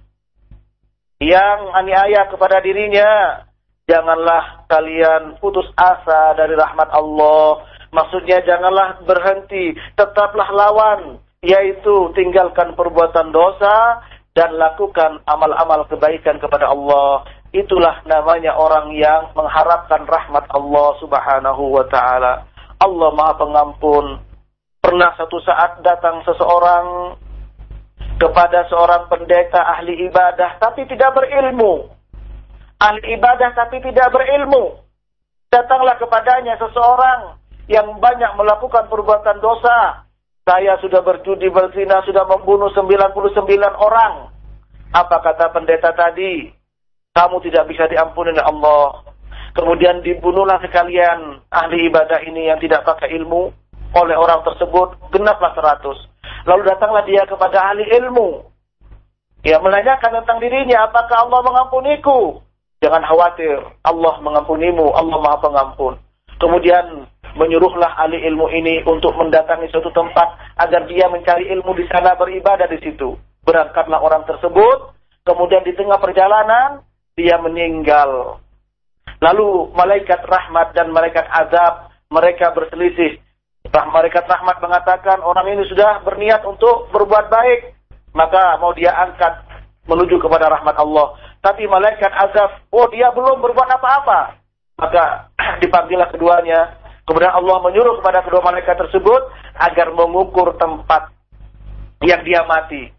yang aniaya kepada dirinya, janganlah kalian putus asa dari rahmat Allah. Maksudnya janganlah berhenti, tetaplah lawan, yaitu tinggalkan perbuatan dosa dan lakukan amal-amal kebaikan kepada Allah. Itulah namanya orang yang mengharapkan rahmat Allah Subhanahu wa taala. Allah Maha Pengampun. Pernah satu saat datang seseorang kepada seorang pendeta ahli ibadah tapi tidak berilmu. Ahli ibadah tapi tidak berilmu. Datanglah kepadanya seseorang yang banyak melakukan perbuatan dosa. Saya sudah berjudi berzina, sudah membunuh 99 orang. Apa kata pendeta tadi? Kamu tidak bisa diampuni oleh Allah. Kemudian dibunuhlah sekalian ahli ibadah ini yang tidak pakai ilmu oleh orang tersebut. Genaplah seratus Lalu datanglah dia kepada ahli ilmu. Ia menanyakan tentang dirinya, apakah Allah mengampuniku? Jangan khawatir, Allah mengampunimu, Allah maha pengampun. Kemudian menyuruhlah ahli ilmu ini untuk mendatangi suatu tempat agar dia mencari ilmu di sana beribadah di situ. Berangkatlah orang tersebut, kemudian di tengah perjalanan dia meninggal. Lalu malaikat rahmat dan malaikat azab mereka berselisih Malaikat rahmat mengatakan orang ini sudah berniat untuk berbuat baik, maka mau dia angkat menuju kepada rahmat Allah. Tapi malaikat azab, oh dia belum berbuat apa-apa. Maka [clears throat] dipanggillah keduanya. Kemudian Allah menyuruh kepada kedua malaikat tersebut agar mengukur tempat yang dia mati.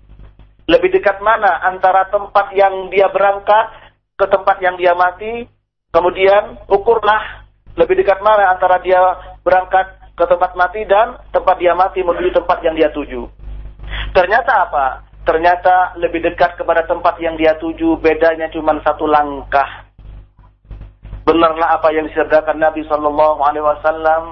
Lebih dekat mana antara tempat yang dia berangkat ke tempat yang dia mati. Kemudian ukurlah lebih dekat mana antara dia berangkat ke tempat mati dan tempat dia mati menuju tempat yang dia tuju. Ternyata apa? Ternyata lebih dekat kepada tempat yang dia tuju, bedanya cuma satu langkah. Benarlah apa yang disabdakan Nabi Sallallahu Alaihi Wasallam,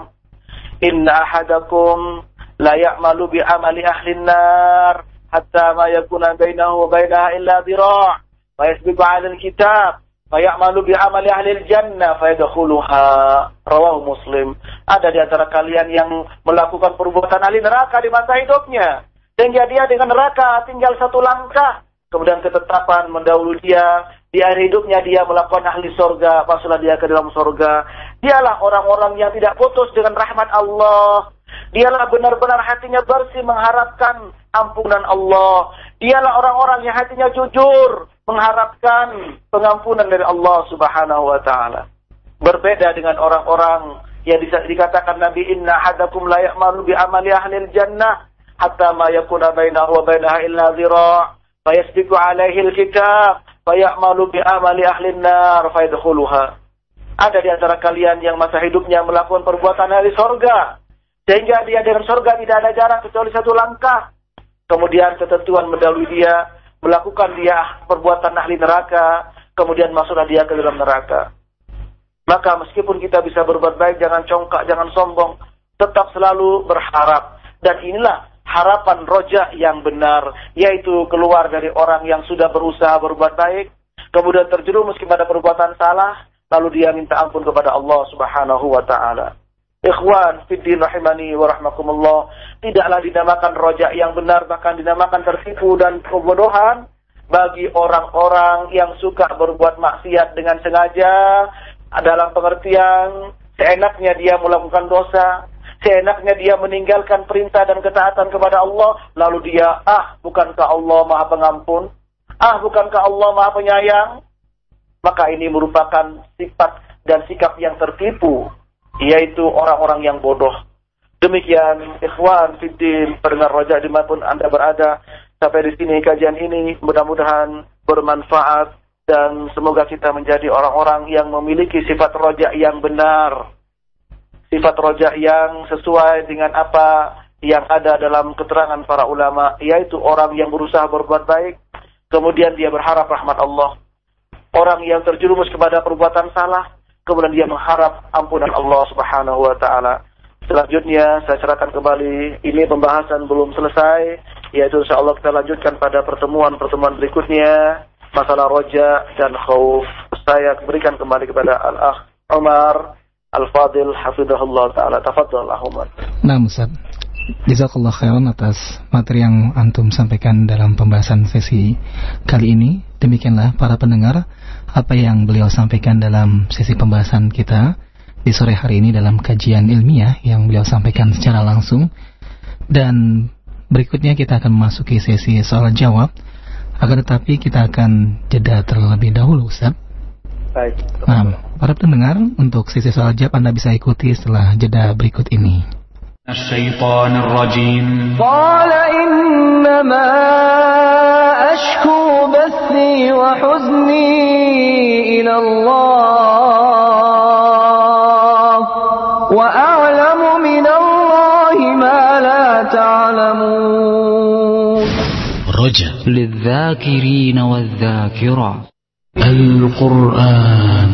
Inna ahadakum la ya'malu bi amali ahli nar hatta ma yakuna bainahu wa bainaha illa dira' wa yasbiqu al-kitab fayamalu bi amali ahli jannah fayadkhuluha. Rawahu muslim. Ada di antara kalian yang melakukan perbuatan ahli neraka di masa hidupnya. Sehingga dia dengan neraka tinggal satu langkah. Kemudian ketetapan mendahului dia. Di akhir hidupnya dia melakukan ahli sorga masuklah dia ke dalam sorga. Dialah orang-orang yang tidak putus dengan rahmat Allah. Dialah benar-benar hatinya bersih mengharapkan ampunan Allah. Dialah orang-orang yang hatinya jujur mengharapkan pengampunan dari Allah Subhanahu wa taala. Berbeda dengan orang-orang yang dikatakan Nabi inna hadakum la ya'malu bi amali ahli jannah hatta ma yakuna bainahu wa bainaha illa dhira' fa yasbiqu alaihi al-kitab fa ya'malu bi amali ahli nar fa yadkhuluha. Ada di antara kalian yang masa hidupnya melakukan perbuatan ahli sorga. Sehingga dia dengan sorga tidak ada jarak kecuali satu langkah. Kemudian ketentuan mendahului dia melakukan dia perbuatan ahli neraka, kemudian masuklah dia ke dalam neraka. Maka meskipun kita bisa berbuat baik, jangan congkak, jangan sombong, tetap selalu berharap. Dan inilah harapan roja yang benar, yaitu keluar dari orang yang sudah berusaha berbuat baik, kemudian terjerumus kepada perbuatan salah, lalu dia minta ampun kepada Allah Subhanahu wa taala. Ikhwan fiddin rahimani wa rahmakumullah. Tidaklah dinamakan rojak yang benar, bahkan dinamakan tertipu dan kebodohan bagi orang-orang yang suka berbuat maksiat dengan sengaja dalam pengertian seenaknya dia melakukan dosa, seenaknya dia meninggalkan perintah dan ketaatan kepada Allah, lalu dia, ah bukankah Allah maha pengampun? Ah bukankah Allah maha penyayang? Maka ini merupakan sifat dan sikap yang tertipu yaitu orang-orang yang bodoh. Demikian ikhwan fiddin pendengar roja di mana pun Anda berada. Sampai di sini kajian ini mudah-mudahan bermanfaat dan semoga kita menjadi orang-orang yang memiliki sifat roja yang benar. Sifat roja yang sesuai dengan apa yang ada dalam keterangan para ulama yaitu orang yang berusaha berbuat baik kemudian dia berharap rahmat Allah. Orang yang terjerumus kepada perbuatan salah kemudian dia mengharap ampunan Allah Subhanahu wa taala. Selanjutnya saya serahkan kembali ini pembahasan belum selesai yaitu insyaallah kita lanjutkan pada pertemuan-pertemuan berikutnya masalah roja dan khauf. Saya berikan kembali kepada Al-Akh Umar Al-Fadil Hafizahullah Ta'ala. Tafadhal Umar. Nah, Ustaz. Jazakallah khairan atas materi yang antum sampaikan dalam pembahasan sesi kali ini. Demikianlah para pendengar apa yang beliau sampaikan dalam sesi pembahasan kita di sore hari ini dalam kajian ilmiah yang beliau sampaikan secara langsung. Dan berikutnya kita akan memasuki sesi soal jawab. Akan tetapi kita akan jeda terlebih dahulu Ustaz. Baik. Nah, para pendengar untuk sesi soal jawab Anda bisa ikuti setelah jeda berikut ini. الشيطان الرجيم. قال إنما أشكو بثي وحزني إلى الله وأعلم من الله ما لا تعلمون. رجا للذاكرين والذاكرات. القرآن.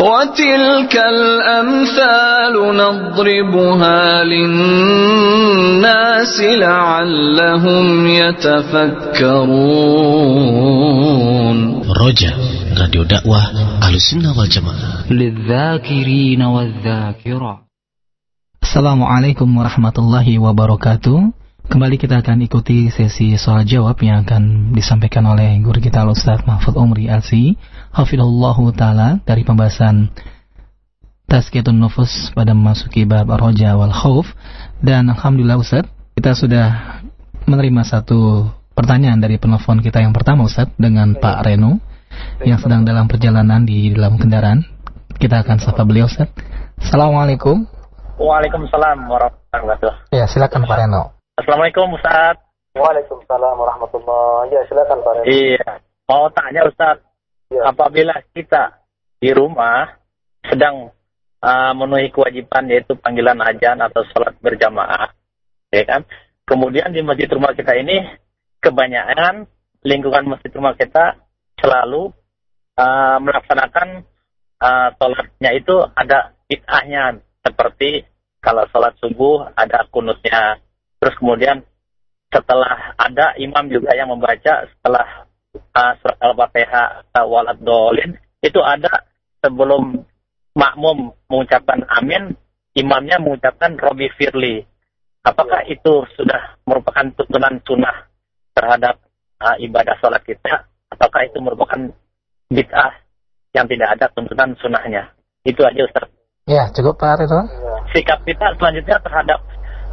وتلك الأمثال نضربها للناس لعلهم يتفكرون. رجا راديو دعوة أهل السنة والجماعة. للذاكرين والذاكرات. Assalamualaikum warahmatullahi wabarakatuh. Kembali kita akan ikuti sesi soal jawab yang akan disampaikan oleh guru kita Ustaz Mahfud Umri Alsi Hafidhullahu Ta'ala dari pembahasan Tazkiyatun Nufus pada memasuki bab Roja wal Khawf. Dan Alhamdulillah Ustaz kita sudah menerima satu pertanyaan dari penelpon kita yang pertama Ustaz dengan Pak Reno yang sedang dalam perjalanan di dalam kendaraan. Kita akan sapa beliau Ustaz Assalamualaikum. Waalaikumsalam warahmatullahi wabarakatuh. Ya silakan Pak Reno Assalamualaikum Ustaz. Waalaikumsalam warahmatullahi Ya silakan Pak. Iya. Mau tanya Ustaz, Ya. apabila kita di rumah sedang uh, memenuhi kewajiban yaitu panggilan ajan atau sholat berjamaah, ya kan? Kemudian di masjid rumah kita ini kebanyakan lingkungan masjid rumah kita selalu uh, melaksanakan uh, sholatnya itu ada bid'ahnya seperti kalau sholat subuh ada kunutnya terus kemudian setelah ada imam juga yang membaca setelah uh, surat al-fatihah walad dolin itu ada sebelum makmum mengucapkan amin imamnya mengucapkan robi firli. Apakah itu sudah merupakan tuntunan sunnah terhadap uh, ibadah sholat kita? Ataukah itu merupakan bid'ah yang tidak ada tuntunan sunnahnya? Itu aja Ustaz. Ya cukup Pak Reno sikap kita selanjutnya terhadap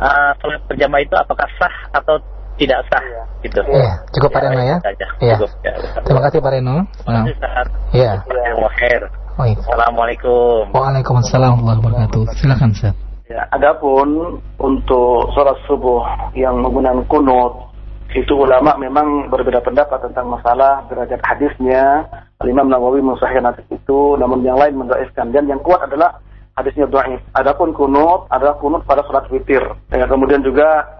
uh, sholat berjamaah itu apakah sah atau tidak sah gitu. Iya, cukup Pak Reno ya. itu saja. Iya. Cukup, ya. Terima kasih Pak Reno Terima kasih, Ustaz. Ya Ilmu khair. Baik. Assalamualaikum. Waalaikumsalam warahmatullahi wabarakatuh Silakan Ustaz Ya, adapun untuk sholat subuh yang menggunakan kunut itu ulama memang berbeda pendapat tentang masalah derajat hadisnya. Imam Nawawi mensahihkan hadis itu, namun yang lain mendaifkan. Dan yang kuat adalah hadisnya dhaif. Adapun kunut adalah kunut pada sholat witir. Ya, kemudian juga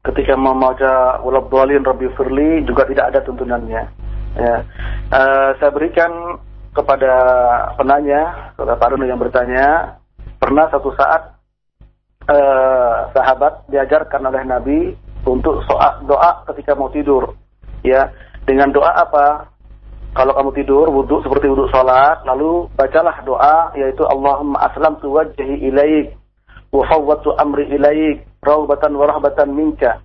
ketika membaca ulab dhalin rabbi firli juga tidak ada tuntunannya. Ya. Eh, saya berikan kepada penanya, kepada Pak Reno yang bertanya, pernah satu saat eh, sahabat diajarkan oleh Nabi untuk soa, doa ketika mau tidur. Ya, dengan doa apa? Kalau kamu tidur, wudhu seperti wudhu sholat, lalu bacalah doa, yaitu Allahumma aslam wajhi ilaik, wa fawwatu amri ilaik, rawbatan wa rahbatan minka,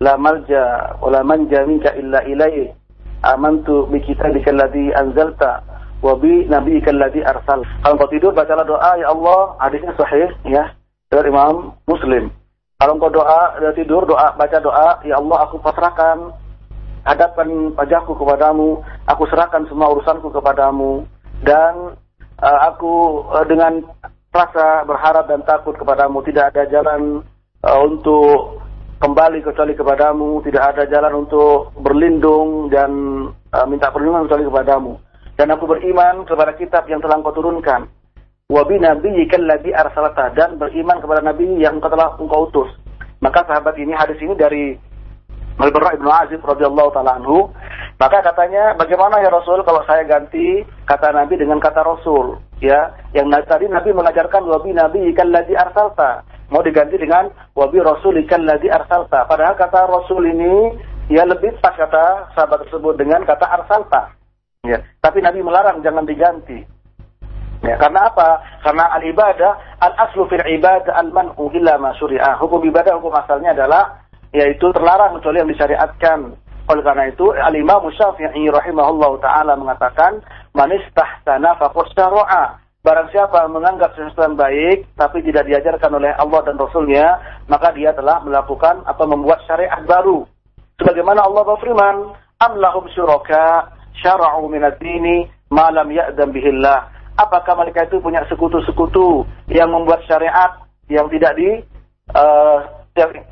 la malja wa la manja minka illa ilaik, amantu bi kitabika alladhi anzalta, wa bi nabiyyika alladhi arsal. Kalau kau tidur, bacalah doa, ya Allah, hadisnya sahih, ya, dari Imam Muslim. Kalau engkau doa, dia tidur, doa, baca doa, ya Allah aku pasrahkan hadapkan wajahku kepadamu, aku serahkan semua urusanku kepadamu, dan uh, aku uh, dengan rasa berharap dan takut kepadamu, tidak ada jalan uh, untuk kembali kecuali kepadamu, tidak ada jalan untuk berlindung dan uh, minta perlindungan kecuali kepadamu. Dan aku beriman kepada kitab yang telah engkau turunkan. Wa bi nabiyyikal ladzi arsalta dan beriman kepada nabi yang telah engkau utus. Maka sahabat ini hadis ini dari Al-Barra Ibnu Azib radhiyallahu taala anhu. Maka katanya, bagaimana ya Rasul kalau saya ganti kata Nabi dengan kata Rasul? Ya, yang tadi Nabi mengajarkan wabi Nabi ikan ladzi arsalta. Mau diganti dengan wabi Rasul ikan ladzi arsalta. Padahal kata Rasul ini ya lebih pas kata sahabat tersebut dengan kata arsalta. Ya, tapi Nabi melarang jangan diganti. Ya, karena apa? Karena al ibadah al aslu fil ibadah al man'u illa ma syuri'ah. Hukum ibadah hukum asalnya adalah yaitu terlarang kecuali yang disyariatkan. Oleh karena itu, Al-Imam Syafi'i rahimahullah taala mengatakan, "Man istahsana faqad syara'a." Barang siapa menganggap sesuatu yang baik tapi tidak diajarkan oleh Allah dan Rasulnya, maka dia telah melakukan atau membuat syariat baru. Sebagaimana Allah berfirman, "Am lahum syuraka syara'u min ad-dini bihillah." Apakah mereka itu punya sekutu-sekutu yang membuat syariat yang tidak di uh,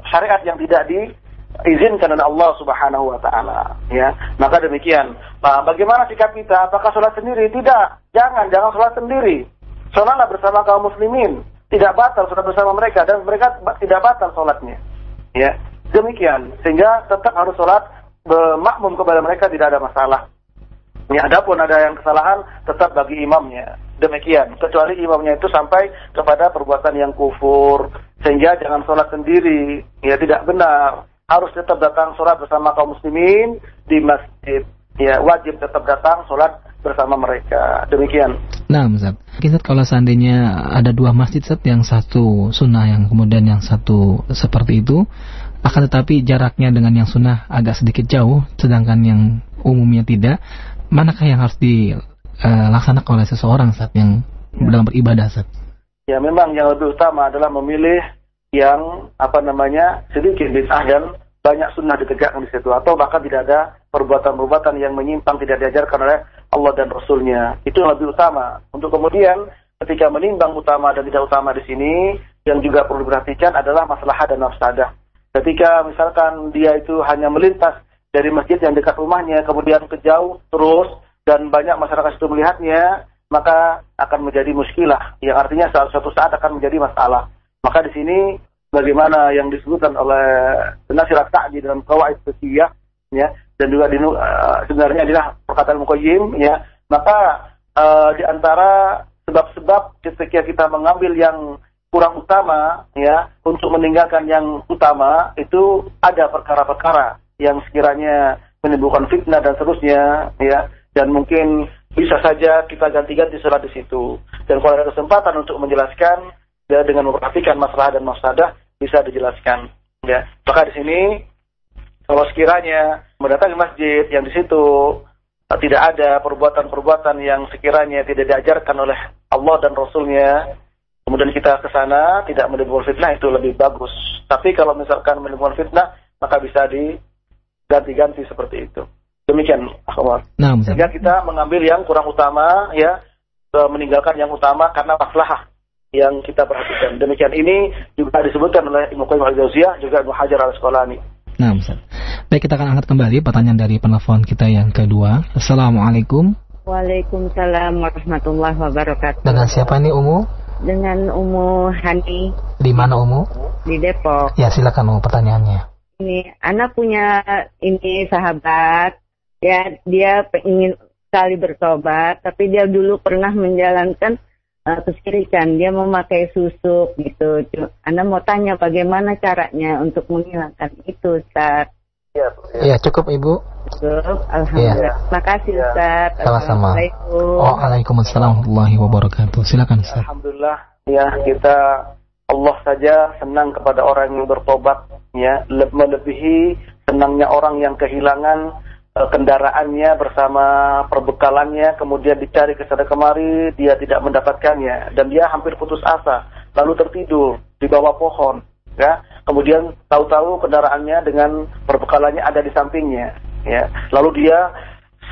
syariat yang tidak di izinkan oleh Allah Subhanahu wa taala ya. Maka demikian. Nah, bagaimana sikap kita? Apakah sholat sendiri? Tidak. Jangan jangan sholat sendiri. Sholatlah bersama kaum muslimin. Tidak batal sholat bersama mereka dan mereka tidak batal sholatnya ya. Demikian. Sehingga tetap harus sholat makmum kepada mereka tidak ada masalah ya adapun ada yang kesalahan tetap bagi imamnya demikian kecuali imamnya itu sampai kepada perbuatan yang kufur sehingga jangan sholat sendiri ya tidak benar harus tetap datang sholat bersama kaum muslimin di masjid. Ya, wajib tetap datang sholat bersama mereka. Demikian. Nah, Ustaz. Kita kalau seandainya ada dua masjid, Ustaz, yang satu sunnah, yang kemudian yang satu seperti itu, akan tetapi jaraknya dengan yang sunnah agak sedikit jauh, sedangkan yang umumnya tidak, manakah yang harus dilaksanakan oleh seseorang saat yang ya. dalam beribadah, Ustaz? Ya, memang yang lebih utama adalah memilih yang apa namanya sedikit bid'ah dan banyak sunnah ditegakkan di situ atau bahkan tidak ada perbuatan-perbuatan yang menyimpang tidak diajarkan oleh Allah dan Rasulnya itu yang lebih utama untuk kemudian ketika menimbang utama dan tidak utama di sini yang juga perlu diperhatikan adalah masalah dan nafsadah ketika misalkan dia itu hanya melintas dari masjid yang dekat rumahnya kemudian ke jauh terus dan banyak masyarakat itu melihatnya maka akan menjadi muskilah. Yang artinya suatu saat akan menjadi masalah. Maka di sini bagaimana yang disebutkan oleh Nasir Sa'di dalam Qawaid Fiqhiyah ya dan juga di, uh, sebenarnya adalah perkataan Muqayyim ya. Maka uh, di antara sebab-sebab ketika kita mengambil yang kurang utama ya untuk meninggalkan yang utama itu ada perkara-perkara yang sekiranya menimbulkan fitnah dan seterusnya ya dan mungkin bisa saja kita ganti-ganti sholat di situ dan kalau ada kesempatan untuk menjelaskan ya, dengan memperhatikan masalah dan mafsadah bisa dijelaskan. Ya, maka di sini kalau sekiranya mendatangi masjid yang di situ tidak ada perbuatan-perbuatan yang sekiranya tidak diajarkan oleh Allah dan Rasulnya, kemudian kita ke sana tidak menimbulkan fitnah itu lebih bagus. Tapi kalau misalkan menimbulkan fitnah, maka bisa diganti-ganti seperti itu. Demikian, akhwat. Nah, Sehingga kita mengambil yang kurang utama, ya, meninggalkan yang utama karena maslahah yang kita perhatikan. Demikian ini juga disebutkan oleh Ibnu Qayyim al-Jauziyah juga Ibnu Hajar al-Asqalani. Nah, Ustaz. Baik, kita akan angkat kembali pertanyaan dari penelpon kita yang kedua. Assalamualaikum. Waalaikumsalam warahmatullahi wabarakatuh. Dengan siapa nih Umu? Dengan Umu Hani. Di mana Umu? Di Depok. Ya, silakan Umu pertanyaannya. Ini, anak punya ini sahabat, ya dia ingin sekali bertobat, tapi dia dulu pernah menjalankan uh, kesirikan dia memakai susuk gitu. Anda mau tanya bagaimana caranya untuk menghilangkan itu, Ustaz? Ya, ya cukup Ibu. Cukup, Alhamdulillah. Ya. Terima kasih ya. Ustaz. Sama-sama. Assalamualaikum. Oh, Waalaikumsalam warahmatullahi wabarakatuh. Silakan Ustaz. Alhamdulillah ya kita Allah saja senang kepada orang yang bertobat ya melebihi senangnya orang yang kehilangan Eh, kendaraannya bersama perbekalannya kemudian dicari ke sana kemari dia tidak mendapatkannya. Dan dia hampir putus asa lalu tertidur di bawah pohon ya. Kemudian tahu-tahu kendaraannya dengan perbekalannya ada di sampingnya ya. Lalu dia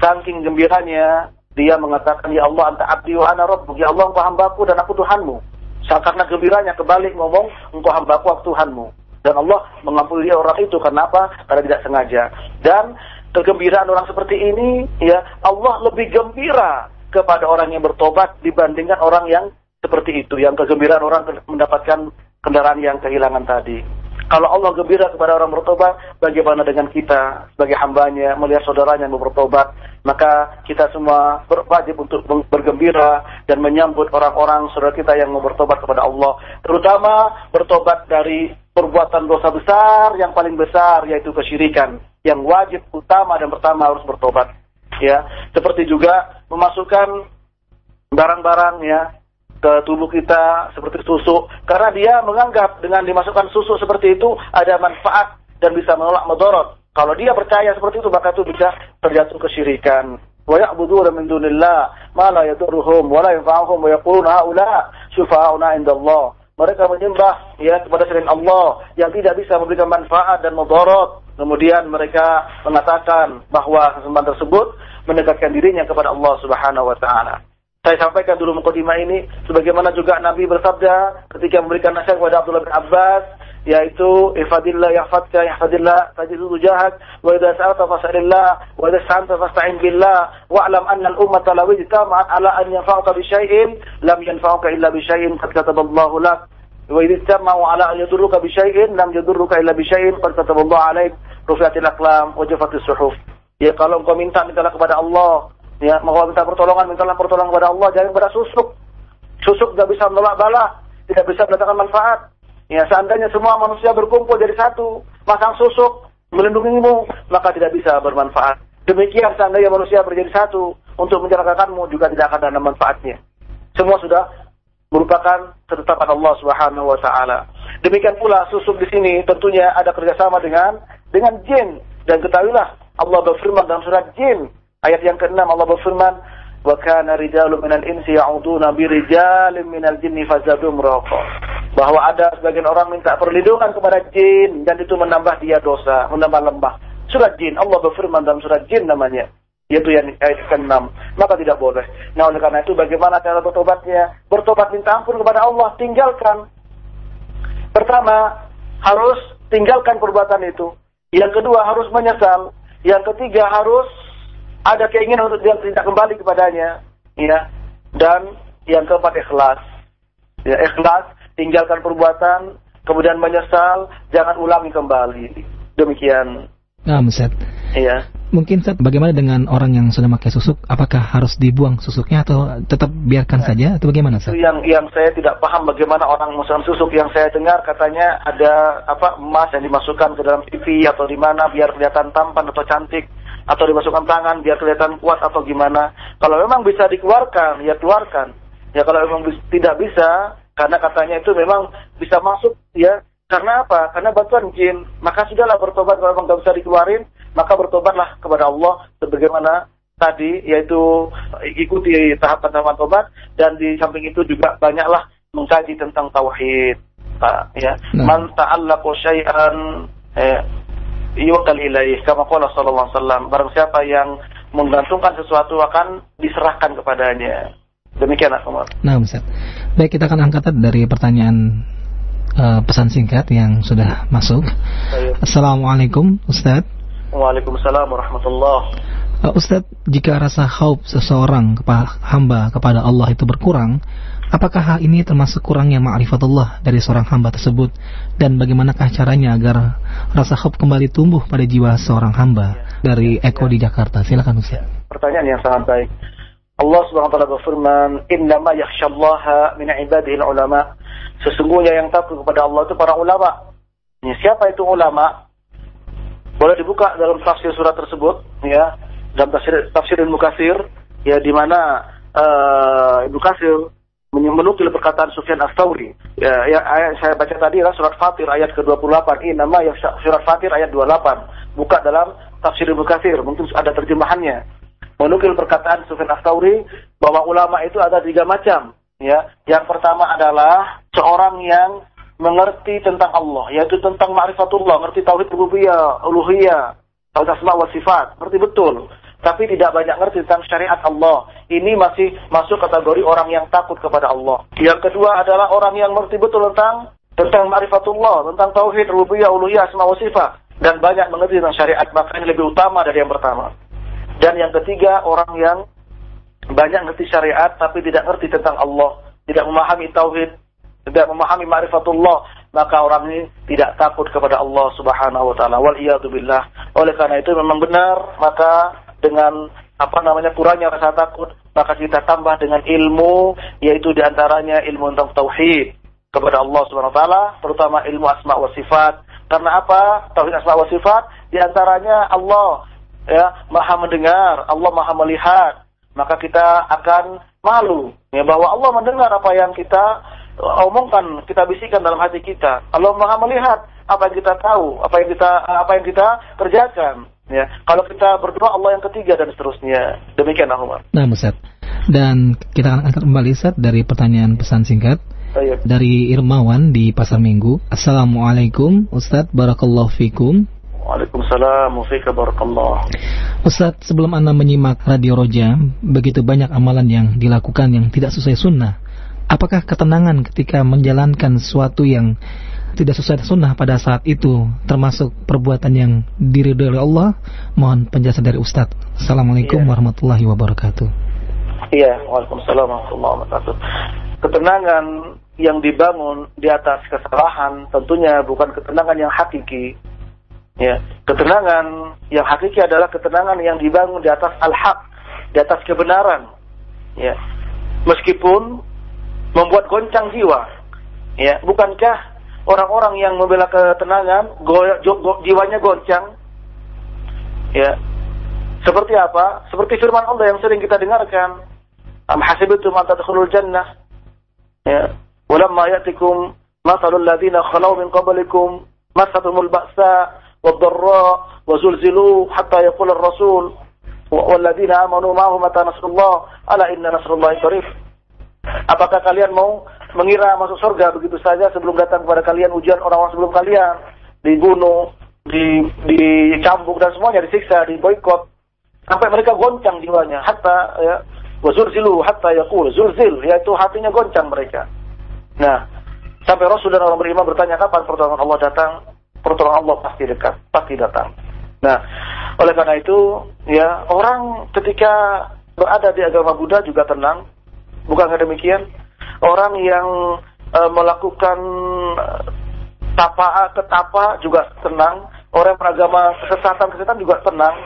saking gembiranya dia mengatakan ya Allah anta abdi wa ana rabbuk. Ya Allah engkau hambaku dan aku Tuhanmu Karena gembiranya kebalik ngomong, engkau hambaku aku Tuhanmu. Dan Allah mengampuni dia orang itu karena apa? Karena tidak sengaja. Dan kegembiraan orang seperti ini, ya Allah lebih gembira kepada orang yang bertobat dibandingkan orang yang seperti itu. Yang kegembiraan orang mendapatkan kendaraan yang kehilangan tadi. Kalau Allah gembira kepada orang bertobat, bagaimana dengan kita sebagai hambanya melihat saudaranya yang bertobat? Maka kita semua wajib untuk bergembira dan menyambut orang-orang saudara kita yang mau bertobat kepada Allah. Terutama bertobat dari perbuatan dosa besar yang paling besar yaitu kesyirikan. Yang wajib utama dan pertama harus bertobat. Ya, seperti juga memasukkan barang-barang ya ke tubuh kita seperti susu karena dia menganggap dengan dimasukkan susu seperti itu ada manfaat dan bisa menolak madorot. Kalau dia percaya seperti itu maka itu bisa terjatuh kesyirikan. Wa ya'buduna min dunillah ma la yadurruhum wa la yanfa'uhum wa yaquluna haula syufa'una indallah. Mereka menyembah ya kepada selain Allah yang tidak bisa memberikan manfaat dan madorot. Kemudian mereka mengatakan bahwa sesembahan tersebut mendekatkan dirinya kepada Allah Subhanahu wa taala. Saya sampaikan dulu mukadimah ini sebagaimana juga Nabi bersabda ketika memberikan nasihat kepada Abdullah bin Abbas yaitu ifadillah yahfadka yahfadillah tajidu tujahak wa idza sa'alta fas'alillah wa idza sa'alta fasta'in billah wa'lam anna al-ummata law ijtama'at ala an yanfa'uka bi lam yanfa'uka illa bi syai'in kataballahu lak. Wa ala an lam illa kataballahu alaik. Rufi'atil wa suhuf ya kalau engkau minta mintalah kepada Allah Ya, mau minta pertolongan, mintalah pertolongan kepada Allah, jangan kepada susuk. Susuk tidak bisa menolak bala, tidak bisa mendatangkan manfaat. Ya, seandainya semua manusia berkumpul jadi satu, masang susuk, melindungimu, maka tidak bisa bermanfaat. Demikian seandainya manusia menjadi satu untuk mencelakakanmu juga tidak akan ada manfaatnya. Semua sudah merupakan ketetapan Allah Subhanahu wa taala. Demikian pula susuk di sini tentunya ada kerjasama dengan dengan jin dan ketahuilah Allah berfirman dalam surat jin Ayat yang ke-6 Allah berfirman, "Wa kana rijalun minal insi ya'uduna bi rijalin minal jinni fazadum raqa." Bahwa ada sebagian orang minta perlindungan kepada jin dan itu menambah dia dosa, menambah lembah. Surat jin, Allah berfirman dalam surat jin namanya yaitu yang ayat ke-6 maka tidak boleh. Nah oleh karena itu bagaimana cara bertobatnya? Bertobat minta ampun kepada Allah tinggalkan. Pertama harus tinggalkan perbuatan itu. Yang kedua harus menyesal. Yang ketiga harus ada keinginan untuk dia tidak kembali kepadanya, ya. Dan yang keempat ikhlas. Ya, ikhlas, tinggalkan perbuatan, kemudian menyesal, jangan ulangi kembali. Demikian. Nah, Ustaz. Iya. Mungkin Ustaz, bagaimana dengan orang yang sudah pakai susuk? Apakah harus dibuang susuknya atau tetap biarkan nah, saja atau bagaimana Ustaz? Yang yang saya tidak paham bagaimana orang memasukkan susuk yang saya dengar katanya ada apa emas yang dimasukkan ke dalam TV atau di mana biar kelihatan tampan atau cantik atau dimasukkan tangan biar kelihatan kuat atau gimana. Kalau memang bisa dikeluarkan, ya keluarkan. Ya kalau memang tidak bisa, karena katanya itu memang bisa masuk ya karena apa? Karena bantuan jin. Maka sudahlah bertobat kalau memang tidak bisa dikeluarin, maka bertobatlah kepada Allah sebagaimana tadi yaitu ikuti tahapan-tahapan tobat dan di samping itu juga banyaklah mengkaji tentang tauhid. ya. Nah. Man syai'an eh, yuqal ilaih kama qala sallallahu alaihi wasallam barang siapa yang menggantungkan sesuatu akan diserahkan kepadanya demikian Umar. Nah, Ustaz. Baik, kita akan angkat dari pertanyaan uh, pesan singkat yang sudah masuk. Ayo. Assalamualaikum, Ustaz. Waalaikumsalam warahmatullahi uh, Ustaz, jika rasa khauf seseorang kepada hamba kepada Allah itu berkurang, Apakah hal ini termasuk kurangnya ma'rifatullah dari seorang hamba tersebut dan bagaimanakah caranya agar rasa khauf kembali tumbuh pada jiwa seorang hamba dari Eko di Jakarta? Silakan Ustaz. Pertanyaan yang sangat baik. Allah Subhanahu wa taala berfirman, "Innama yakhsyallaha min ibadihi ulama." Sesungguhnya yang takut kepada Allah itu para ulama. Ya, siapa itu ulama? Boleh dibuka dalam tafsir surat tersebut, ya, dalam tafsir tafsir Ibnu ya di mana uh, Ibnu Katsir menukil perkataan Sufyan Ats-Tsauri. Ya, ya, saya baca tadi adalah surat Fatir ayat ke-28. Ini nama ya surat Fatir ayat 28. Buka dalam tafsir Ibnu Katsir, mungkin ada terjemahannya. Menukil perkataan Sufyan Ats-Tsauri bahwa ulama itu ada tiga macam, ya. Yang pertama adalah seorang yang mengerti tentang Allah, yaitu tentang ma'rifatullah, ngerti tauhid rububiyah, uluhiyah, tauhid asma wa sifat, ngerti betul. Tapi tidak banyak ngerti tentang syariat Allah. Ini masih masuk kategori orang yang takut kepada Allah. Yang kedua adalah orang yang mengerti betul tentang tentang ma'rifatullah, tentang tauhid, rububiyah, uluhiyah, asma wa sifat dan banyak mengerti tentang syariat, maka ini lebih utama dari yang pertama. Dan yang ketiga, orang yang banyak ngerti syariat tapi tidak ngerti tentang Allah, tidak memahami tauhid, tidak memahami ma'rifatullah, maka orang ini tidak takut kepada Allah Subhanahu wa taala. Wal billah. Oleh karena itu memang benar, maka dengan apa namanya kurangnya rasa takut, maka kita tambah dengan ilmu yaitu di antaranya ilmu tentang tauhid kepada Allah Subhanahu wa taala, terutama ilmu asma wa sifat. Karena apa? Tauhid asma wa sifat di antaranya Allah ya, Maha mendengar, Allah Maha melihat. Maka kita akan malu ya bahwa Allah mendengar apa yang kita omongkan, kita bisikkan dalam hati kita. Allah Maha melihat apa yang kita tahu, apa yang kita apa yang kita kerjakan. Ya, kalau kita berdoa Allah yang ketiga dan seterusnya. Demikian Umar. Nah, Ustaz. Dan kita akan angkat kembali Ustaz dari pertanyaan pesan singkat dari Irmawan di Pasar Minggu. Assalamualaikum Ustadz Barakallahu Fikum. Waalaikumsalam Mufika Barakallah. Ustadz, sebelum Anda menyimak Radio Roja, begitu banyak amalan yang dilakukan yang tidak sesuai sunnah. Apakah ketenangan ketika menjalankan sesuatu yang tidak sesuai sunnah pada saat itu termasuk perbuatan yang diridhoi oleh Allah? Mohon penjelasan dari Ustadz. Assalamualaikum ya. warahmatullahi wabarakatuh. Iya, Waalaikumsalam warahmatullahi wabarakatuh. Ketenangan yang dibangun di atas kesalahan tentunya bukan ketenangan yang hakiki. Ya, ketenangan yang hakiki adalah ketenangan yang dibangun di atas al-haq, di atas kebenaran. Ya. Meskipun membuat goncang jiwa. Ya, bukankah orang-orang yang membela ketenangan, goyak go, jiwanya goncang. Ya. Seperti apa? Seperti firman Allah yang sering kita dengarkan. Am hasibtum an tadkhulul jannah? Ya. Walamma ya'tikum mathalul ladzina khalaw min qablikum massatumul ba'sa wad-dharra wazulzilu hatta yaqul ar-rasul walladzina amanu ma'ahu mata nasrullah ala inna nasrullahi qarib. Apakah kalian mau mengira masuk surga begitu saja sebelum datang kepada kalian ujian orang-orang sebelum kalian dibunuh, di dicambuk dan semuanya disiksa, diboikot sampai mereka goncang jiwanya hatta ya wazurzilu hatta yaqul zulzil yaitu hatinya goncang mereka. Nah, sampai Rasul dan orang beriman bertanya kapan pertolongan Allah datang? Pertolongan Allah pasti dekat, pasti datang. Nah, oleh karena itu, ya orang ketika berada di agama Buddha juga tenang. Bukan demikian? Orang yang e, melakukan tapa ketapa juga tenang. Orang beragama kesesatan kesesatan juga tenang.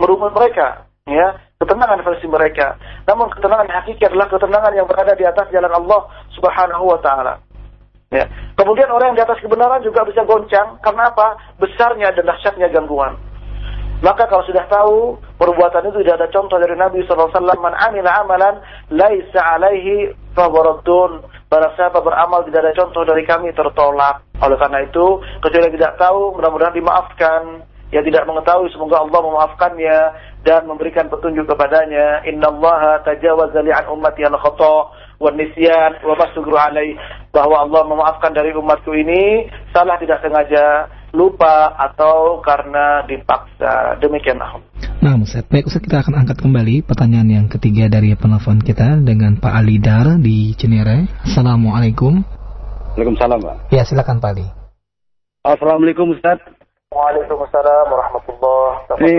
Merupakan mereka, ya ketenangan versi mereka. Namun ketenangan hakiki adalah ketenangan yang berada di atas jalan Allah Subhanahu wa taala. Ya. Kemudian orang yang di atas kebenaran juga bisa goncang karena apa? Besarnya dan dahsyatnya gangguan. Maka kalau sudah tahu perbuatan itu tidak ada contoh dari Nabi SAW. Man amila amalan laisa alaihi fawaradun. Barang siapa beramal tidak ada contoh dari kami tertolak. Oleh karena itu, kecuali tidak tahu, mudah-mudahan dimaafkan. Yang tidak mengetahui, semoga Allah memaafkannya dan memberikan petunjuk kepadanya innallaha tajawaza li an ummati al khata wa nisyan wa masugru alai bahwa Allah memaafkan dari umatku ini salah tidak sengaja lupa atau karena dipaksa demikian Nah, Ustaz, baik Ustaz kita akan angkat kembali pertanyaan yang ketiga dari penelpon kita dengan Pak Ali Dar di Cinere. Assalamualaikum. Waalaikumsalam, Pak. Ya, silakan Pak Ali. Assalamualaikum Ustaz. Waalaikumsalam warahmatullahi wabarakatuh. Ini,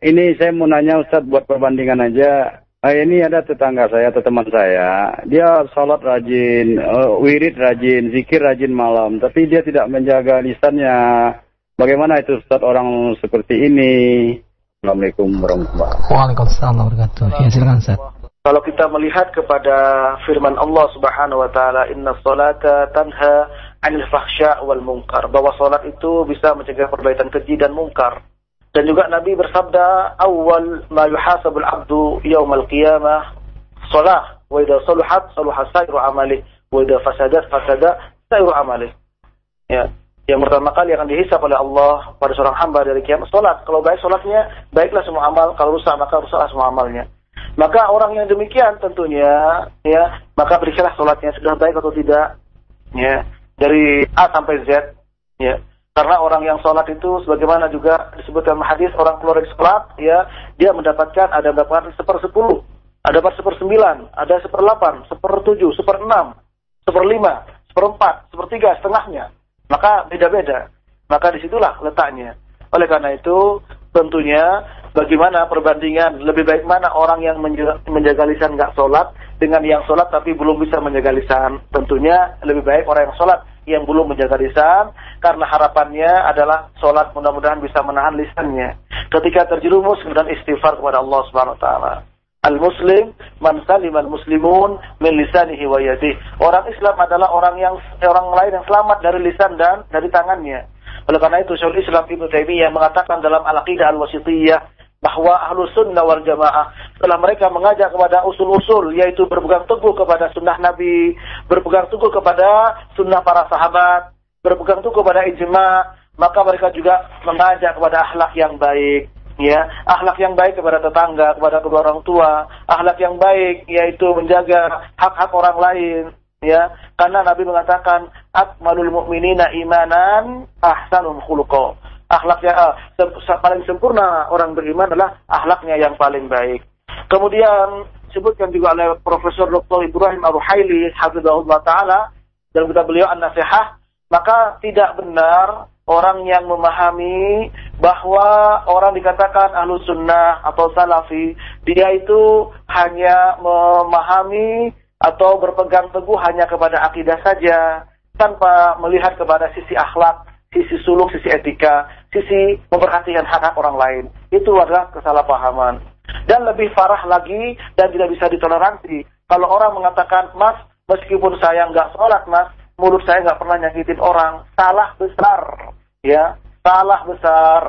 ini saya mau nanya Ustaz buat perbandingan aja. Nah, ini ada tetangga saya atau teman saya. Dia sholat rajin, uh, wirid rajin, zikir rajin malam. Tapi dia tidak menjaga lisannya. Bagaimana itu Ustaz orang seperti ini? Assalamualaikum warahmatullahi wabarakatuh. Waalaikumsalam warahmatullahi wabarakatuh. Ya, silakan Ustaz. Kalau kita melihat kepada firman Allah Subhanahu wa taala, "Inna salata tanha 'anil fahsya wal munkar bahwa salat itu bisa mencegah perbuatan keji dan mungkar. Dan juga Nabi bersabda, "Awwal ma yuhasabul 'abdu yaumal qiyamah salah, wa idza saluhat saluha sairu amali, wa idza fasadat fasada sairu amali." Ya, yang pertama kali akan dihisap oleh Allah pada seorang hamba dari kiamat. Salat. Kalau baik salatnya, baiklah semua amal. Kalau rusak maka rusaklah semua amalnya. Maka orang yang demikian tentunya ya, maka berikanlah salatnya sudah baik atau tidak. Ya, dari A sampai Z ya. Karena orang yang sholat itu sebagaimana juga disebutkan hadis orang keluar dari sholat, ya dia mendapatkan ada mendapatkan sepersepuluh, ada dapat sepersembilan, ada seperlapan, sepertujuh, seperenam, seperlima, seperempat, sepertiga, setengahnya. Maka beda-beda. Maka di situlah letaknya. Oleh karena itu, tentunya bagaimana perbandingan lebih baik mana orang yang menjaga lisan nggak sholat dengan yang sholat tapi belum bisa menjaga lisan. Tentunya lebih baik orang yang sholat yang belum menjaga lisan karena harapannya adalah sholat mudah-mudahan bisa menahan lisannya. Ketika terjerumus kemudian istighfar kepada Allah Subhanahu wa taala. Al-Muslim man saliman muslimun min lisanihi wa yadih. Orang Islam adalah orang yang orang lain yang selamat dari lisan dan dari tangannya. Oleh karena itu Syaikhul Islam Ibnu Taimiyah mengatakan dalam Al-Aqidah Al-Wasithiyah bahwa ahlu sunnah wal jamaah setelah mereka mengajak kepada usul-usul yaitu berpegang teguh kepada sunnah Nabi, berpegang teguh kepada sunnah para sahabat, berpegang teguh kepada ijma, maka mereka juga mengajak kepada akhlak yang baik, ya, akhlak yang baik kepada tetangga, kepada kedua orang tua, akhlak yang baik yaitu menjaga hak-hak orang lain, ya, karena Nabi mengatakan akmalul mu'minina imanan ahsanum khuluqa akhlaknya uh, paling sempurna orang beriman adalah akhlaknya yang paling baik. Kemudian disebutkan juga oleh Profesor Dr. Ibrahim Ar-Ruhaili hafizahullah taala dalam kitab beliau An-Nasihah, maka tidak benar orang yang memahami bahwa orang dikatakan ahlu sunnah atau salafi, dia itu hanya memahami atau berpegang teguh hanya kepada akidah saja, tanpa melihat kepada sisi akhlak, sisi suluk, sisi etika, sisi memperhatikan hak-hak orang lain. Itu adalah kesalahpahaman. Dan lebih parah lagi dan tidak bisa ditoleransi. Kalau orang mengatakan, mas, meskipun saya nggak sholat, mas, mulut saya nggak pernah nyakitin orang. Salah besar. Ya, salah besar.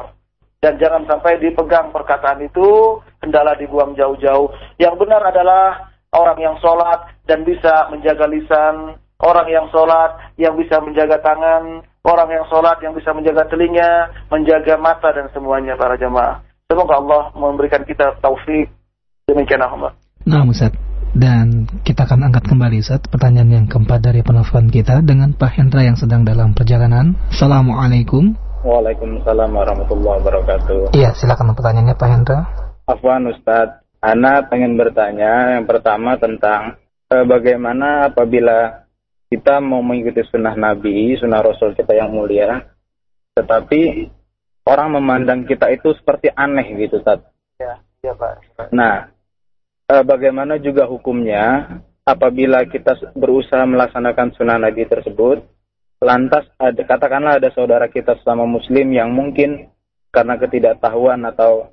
Dan jangan sampai dipegang perkataan itu, kendala dibuang jauh-jauh. Yang benar adalah orang yang sholat dan bisa menjaga lisan, orang yang sholat yang bisa menjaga tangan, orang yang sholat yang bisa menjaga telinga, menjaga mata dan semuanya para jemaah. Semoga Allah memberikan kita taufik. Demikian Allah. Nah, Ustaz. Dan kita akan angkat kembali Ustaz pertanyaan yang keempat dari penelpon kita dengan Pak Hendra yang sedang dalam perjalanan. Assalamualaikum. Waalaikumsalam warahmatullahi wabarakatuh. Iya, silakan pertanyaannya Pak Hendra. Afwan Ustaz, Ana pengen bertanya yang pertama tentang eh, bagaimana apabila kita mau mengikuti sunnah Nabi, sunnah Rasul kita yang mulia, tetapi orang memandang kita itu seperti aneh gitu, Tad. Ya, ya Pak. Nah, eh, bagaimana juga hukumnya apabila kita berusaha melaksanakan sunnah Nabi tersebut, lantas ada katakanlah ada saudara kita sama Muslim yang mungkin karena ketidaktahuan atau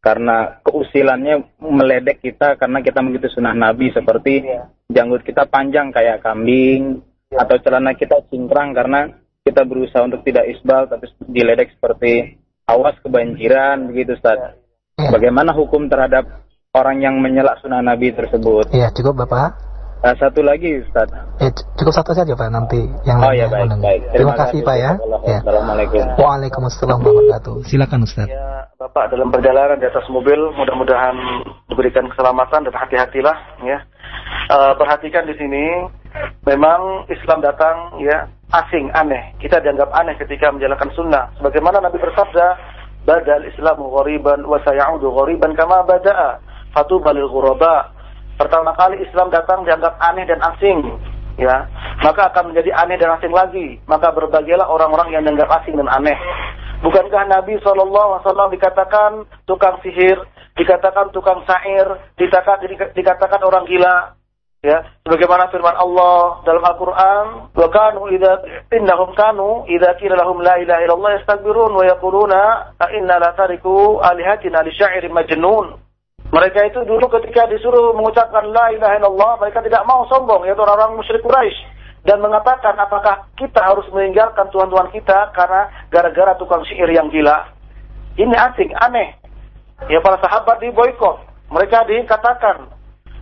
karena keusilannya meledek kita karena kita mengikuti sunnah Nabi seperti ya. janggut kita panjang kayak kambing ya. atau celana kita cingkrang karena kita berusaha untuk tidak isbal tapi diledek seperti awas kebanjiran begitu Ustaz. Ya. Bagaimana hukum terhadap orang yang menyelak sunnah Nabi tersebut? Iya, cukup Bapak. Uh, satu lagi Ustaz. Eh, cukup satu saja Pak nanti yang Oh ya baik, baik. Terima, Terima kasih Pak ya. ya. Assalamualaikum. Waalaikumsalam warahmatullahi wabarakatuh. Silakan Ustaz. Ya, Bapak dalam perjalanan di atas mobil mudah-mudahan diberikan keselamatan dan hati-hatilah ya. Uh, perhatikan di sini memang Islam datang ya asing, aneh. Kita dianggap aneh ketika menjalankan sunnah. Sebagaimana Nabi bersabda, "Badal Islamu ghariban wa sayaudu ghariban kama bada'a." Fatuba lil ghuraba pertama kali Islam datang dianggap aneh dan asing, ya, maka akan menjadi aneh dan asing lagi. Maka berbagilah orang-orang yang dianggap asing dan aneh. Bukankah Nabi SAW dikatakan tukang sihir, dikatakan tukang syair, dikatakan, dikatakan orang gila, ya sebagaimana firman Allah dalam Al-Qur'an wa kanu idza innahum kanu idza qila lahum la ilaha illallah yastakbirun wa yaquluna inna la tariku alihatina li sya'irin majnun mereka itu dulu ketika disuruh mengucapkan la ilaha illallah, mereka tidak mau sombong, yaitu orang-orang musyrik Quraisy dan mengatakan apakah kita harus meninggalkan tuhan-tuhan kita karena gara-gara tukang syair yang gila. Ini asing, aneh. Ya para sahabat di boykot, mereka dikatakan.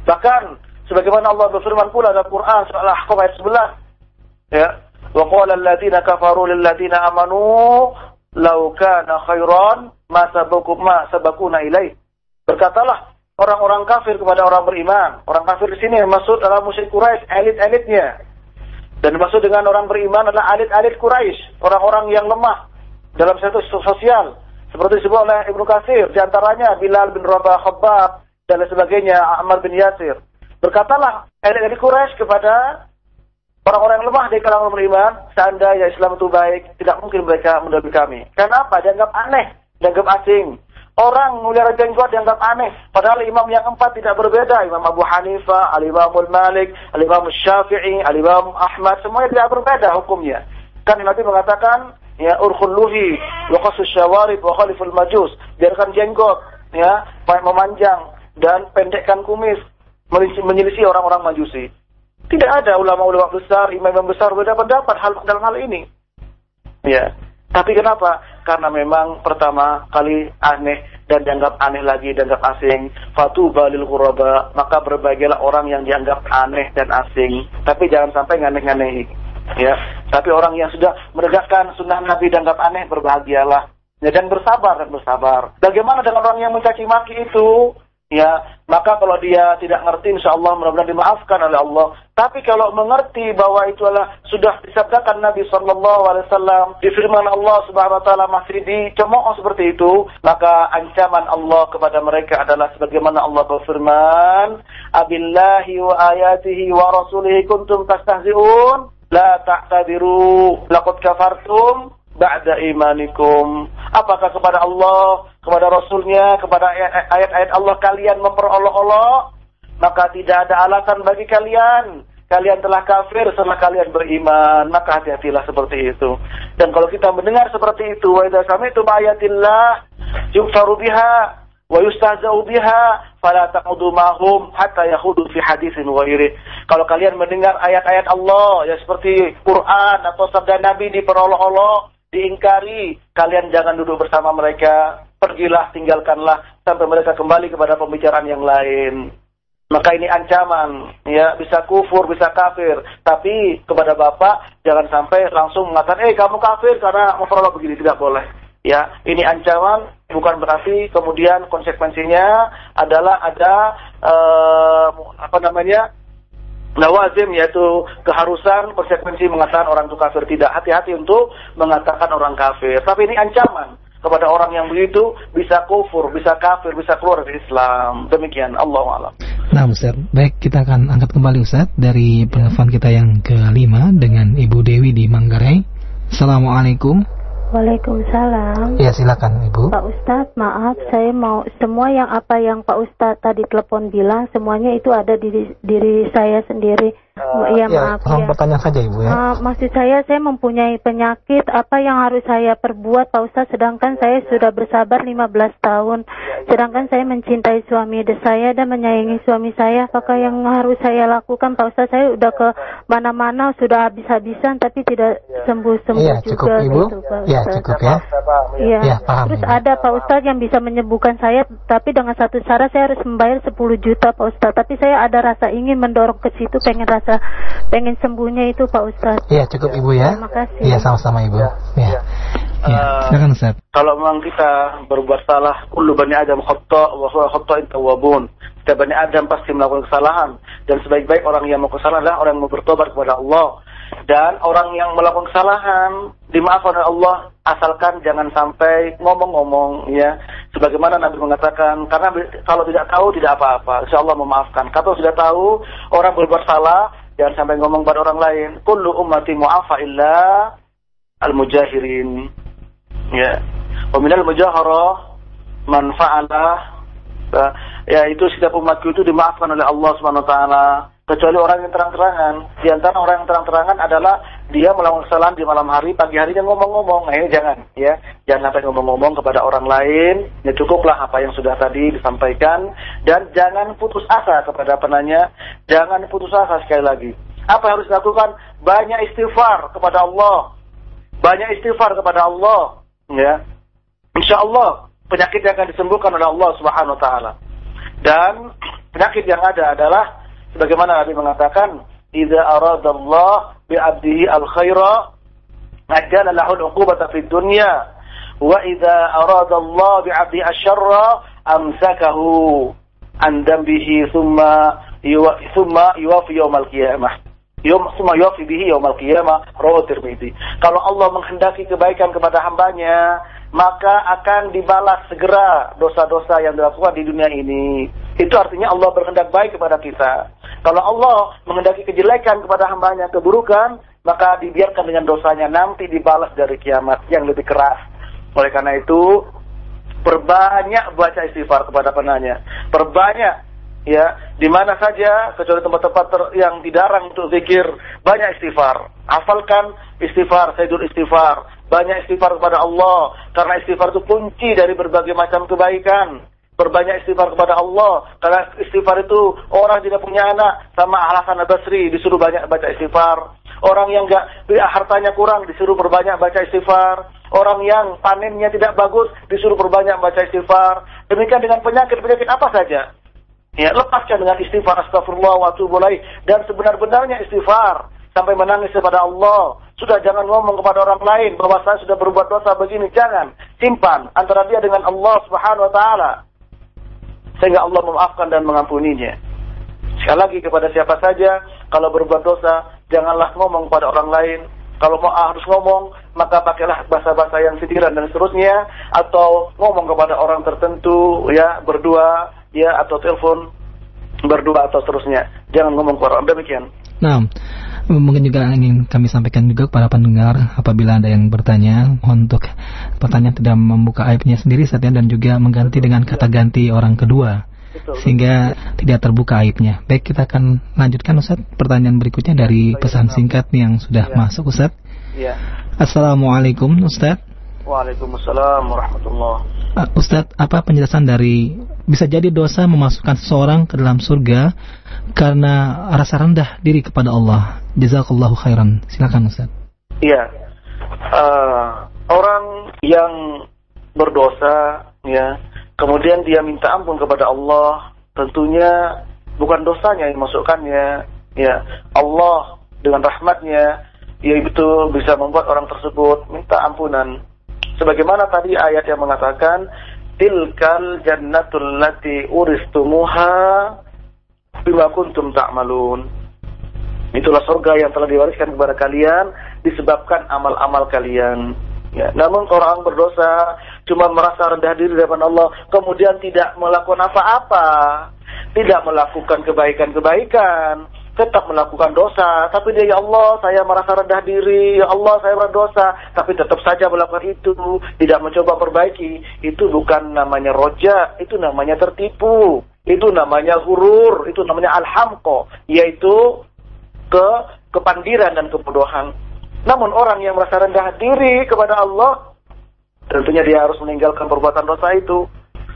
Bahkan sebagaimana Allah berfirman pula dalam Quran surah Al-Ahqaf ayat 11. Ya, wa qala alladziina kafaru lil ladziina amanu law kana khairan ma sabakum ma sabakuna ilaih Berkatalah orang-orang kafir kepada orang beriman. Orang kafir di sini maksud adalah musyrik Quraisy, elit-elitnya. Dan dimaksud dengan orang beriman adalah alit-alit Quraisy, orang-orang yang lemah dalam satu sosial. Seperti disebut oleh Ibnu Katsir, di antaranya Bilal bin Rabah Khabbab dan lain sebagainya, Ammar bin Yasir. Berkatalah elit-elit Quraisy kepada orang-orang yang lemah di kalangan beriman, seandainya Islam itu baik, tidak mungkin mereka mendahului kami. Kenapa? Dianggap aneh, dianggap asing. Orang melihara jenggot dianggap aneh. Padahal imam yang empat tidak berbeda. Imam Abu Hanifah, Al-Imamul Malik, Al-Imam Syafi'i, Al-Imam Ahmad. Semuanya tidak berbeda hukumnya. Kan Nabi mengatakan, ya urkhulluhi, wa qasus syawarib, wa khaliful majus. Biarkan jenggot, ya, memanjang, dan pendekkan kumis. Menyelisih orang-orang majusi. Tidak ada ulama-ulama besar, imam-imam besar berbeda pendapat hal dalam hal ini. Ya. Tapi kenapa? Karena memang pertama kali aneh dan dianggap aneh lagi, dianggap asing. Fatu balil ghuraba, maka berbahagialah orang yang dianggap aneh dan asing. Tapi jangan sampai nganeh-nganehi. Ya, tapi orang yang sudah menegakkan sunnah Nabi dianggap aneh berbahagialah. Ya, dan bersabar dan bersabar. Bagaimana dengan orang yang mencaci maki itu? Ya maka kalau dia tidak ngerti insya Allah mudah-mudahan dimaafkan oleh Allah. Tapi kalau mengerti bahwa itu adalah sudah disabdakan Nabi Shallallahu Alaihi Wasallam di firman Allah Subhanahu Wa Taala masih dicemooh seperti itu maka ancaman Allah kepada mereka adalah sebagaimana Allah berfirman abillahi wa ayatihi wa rasulihi kuntum tastahzi'un la ta'tadiru laqad kafartum ba'da imanikum. Apakah kepada Allah, kepada Rasulnya, kepada ayat-ayat Allah kalian memperolok-olok? Maka tidak ada alasan bagi kalian. Kalian telah kafir setelah kalian beriman. Maka hati-hatilah seperti itu. Dan kalau kita mendengar seperti itu, wa idza sami'tum ayatillah yukfaru biha wa yustahza'u biha fala taqudu mahum hatta yakhudu fi haditsin ghairi. Kalau kalian mendengar ayat-ayat Allah ya seperti Quran atau sabda Nabi diperolok-olok, diingkari, kalian jangan duduk bersama mereka, pergilah, tinggalkanlah sampai mereka kembali kepada pembicaraan yang lain. Maka ini ancaman, ya bisa kufur, bisa kafir. Tapi kepada bapak jangan sampai langsung mengatakan, eh kamu kafir karena memperoleh begini tidak boleh. Ya, ini ancaman bukan berarti kemudian konsekuensinya adalah ada uh, apa namanya lawazim yaitu keharusan konsekuensi mengatakan orang itu kafir tidak hati-hati untuk mengatakan orang kafir tapi ini ancaman kepada orang yang begitu bisa kufur, bisa kafir, bisa keluar dari Islam. Demikian Allah alam. Nah, Ustaz. Baik, kita akan angkat kembali Ustaz dari penelpon kita yang kelima dengan Ibu Dewi di Manggarai. Assalamualaikum. Waalaikumsalam. Ya silakan Ibu. Pak Ustadz, maaf saya mau semua yang apa yang Pak Ustadz tadi telepon bilang semuanya itu ada di diri saya sendiri. Uh, ya, maaf ya. pertanyaan saja Ibu ya. Uh, maksud saya saya mempunyai penyakit apa yang harus saya perbuat Pak Ustadz sedangkan saya sudah bersabar 15 tahun. Sedangkan saya mencintai suami saya dan menyayangi suami saya. Apakah yang harus saya lakukan Pak Ustadz? Saya udah ke mana-mana sudah habis-habisan tapi tidak sembuh-sembuh ya, juga cukup, Ibu. gitu Pak Ya, cukup ya. Iya. Ya, paham. Terus ada Pak Ustadz yang bisa menyembuhkan saya tapi dengan satu syarat saya harus membayar 10 juta Pak Ustadz. Tapi saya ada rasa ingin mendorong ke situ pengen rasa rasa pengen sembuhnya itu Pak Ustadz. Iya cukup Ibu ya. Terima kasih. Iya sama-sama Ibu. Ya. ya. Ya, silakan Ustaz. Kalau memang kita berbuat salah, kullu bani Adam khata wa huwa khata'in tawwabun. Setiap bani Adam pasti melakukan kesalahan dan sebaik-baik orang yang melakukan kesalahan adalah orang yang mau bertobat kepada Allah. Dan orang yang melakukan kesalahan dimaafkan oleh Allah asalkan jangan sampai ngomong-ngomong ya. Sebagaimana Nabi mengatakan karena kalau tidak tahu tidak apa-apa, insya Allah memaafkan. Kalau sudah tahu orang berbuat salah jangan sampai ngomong pada orang lain. Kullu ummati mu'afa illa al-mujahirin. Ya. Wa minal mujahara man fa'ala ya itu setiap umatku itu dimaafkan oleh Allah taala kecuali orang yang terang-terangan. Di antara orang yang terang-terangan adalah dia melakukan kesalahan di malam hari, pagi hari dia ngomong-ngomong. Nah, ini jangan ya. Jangan sampai ngomong-ngomong kepada orang lain. Ya cukuplah apa yang sudah tadi disampaikan dan jangan putus asa kepada penanya. Jangan putus asa sekali lagi. Apa yang harus dilakukan? Banyak istighfar kepada Allah. Banyak istighfar kepada Allah, ya. Insya Allah penyakit yang akan disembuhkan oleh Allah Subhanahu wa taala. Dan penyakit yang ada adalah sebagaimana Nabi mengatakan, "Idza bi 'abdihi al-khaira, ajjala lahu al-'uqubata fid dunya, wa idza aradallah bi 'abdihi asy-syarra, amsakahu an dambihi thumma thumma yuwafi yaumal qiyamah." Yom summa yufi bihi yaumal qiyamah. Kalau Allah menghendaki kebaikan kepada hambanya, maka akan dibalas segera dosa-dosa yang dilakukan di dunia ini. Itu artinya Allah berkehendak baik kepada kita. Kalau Allah menghendaki kejelekan kepada hambanya, keburukan, maka dibiarkan dengan dosanya nanti dibalas dari kiamat yang lebih keras. Oleh karena itu, perbanyak baca istighfar kepada penanya. Perbanyak ya di mana saja kecuali tempat-tempat yang dilarang untuk zikir banyak istighfar hafalkan istighfar sayyidul istighfar banyak istighfar kepada Allah karena istighfar itu kunci dari berbagai macam kebaikan. Berbanyak istighfar kepada Allah karena istighfar itu orang tidak punya anak sama Al-Hasan Al-Basri disuruh banyak baca istighfar. Orang yang enggak hartanya kurang disuruh berbanyak baca istighfar. Orang yang panennya tidak bagus disuruh berbanyak baca istighfar. Demikian dengan penyakit-penyakit apa saja. Ya, lepaskan dengan istighfar astagfirullah wa atubu dan sebenar-benarnya istighfar sampai menangis kepada Allah. Sudah jangan ngomong kepada orang lain bahwa saya sudah berbuat dosa begini. Jangan. Simpan antara dia dengan Allah subhanahu wa ta'ala. Sehingga Allah memaafkan dan mengampuninya. Sekali lagi kepada siapa saja, kalau berbuat dosa, janganlah ngomong kepada orang lain. Kalau mau harus ngomong, maka pakailah bahasa-bahasa yang sitiran dan seterusnya. Atau ngomong kepada orang tertentu, ya, berdua, ya, atau telepon, berdua atau seterusnya. Jangan ngomong kepada orang demikian. Nah, mungkin juga ingin kami sampaikan juga kepada pendengar apabila ada yang bertanya untuk pertanyaan tidak membuka aibnya sendiri saatnya dan juga mengganti dengan kata ganti orang kedua sehingga tidak terbuka aibnya. Baik, kita akan lanjutkan Ustaz pertanyaan berikutnya dari pesan singkat yang sudah ya. masuk Ustaz. Ya. Assalamualaikum Ustaz. Waalaikumsalam warahmatullahi uh, Ustaz, apa penjelasan dari bisa jadi dosa memasukkan seseorang ke dalam surga karena rasa rendah diri kepada Allah. Jazakallahu khairan. Silakan Ustaz. Iya. Uh, orang yang berdosa ya, kemudian dia minta ampun kepada Allah, tentunya bukan dosanya yang masukkannya, ya. Allah dengan rahmatnya yaitu bisa membuat orang tersebut minta ampunan. Sebagaimana tadi ayat yang mengatakan tilkal jannatul lati uristumuha bima kuntum ta'malun. Itulah surga yang telah diwariskan kepada kalian disebabkan amal-amal kalian. Ya, namun orang berdosa cuma merasa rendah diri di depan Allah, kemudian tidak melakukan apa-apa, tidak melakukan kebaikan-kebaikan, tetap melakukan dosa, tapi dia ya Allah saya merasa rendah diri, ya Allah saya berdosa, tapi tetap saja melakukan itu, tidak mencoba perbaiki, itu bukan namanya roja, itu namanya tertipu. Itu namanya hurur, itu namanya alhamko, yaitu ke kepandiran dan kebodohan. Namun orang yang merasa rendah diri kepada Allah, tentunya dia harus meninggalkan perbuatan dosa itu.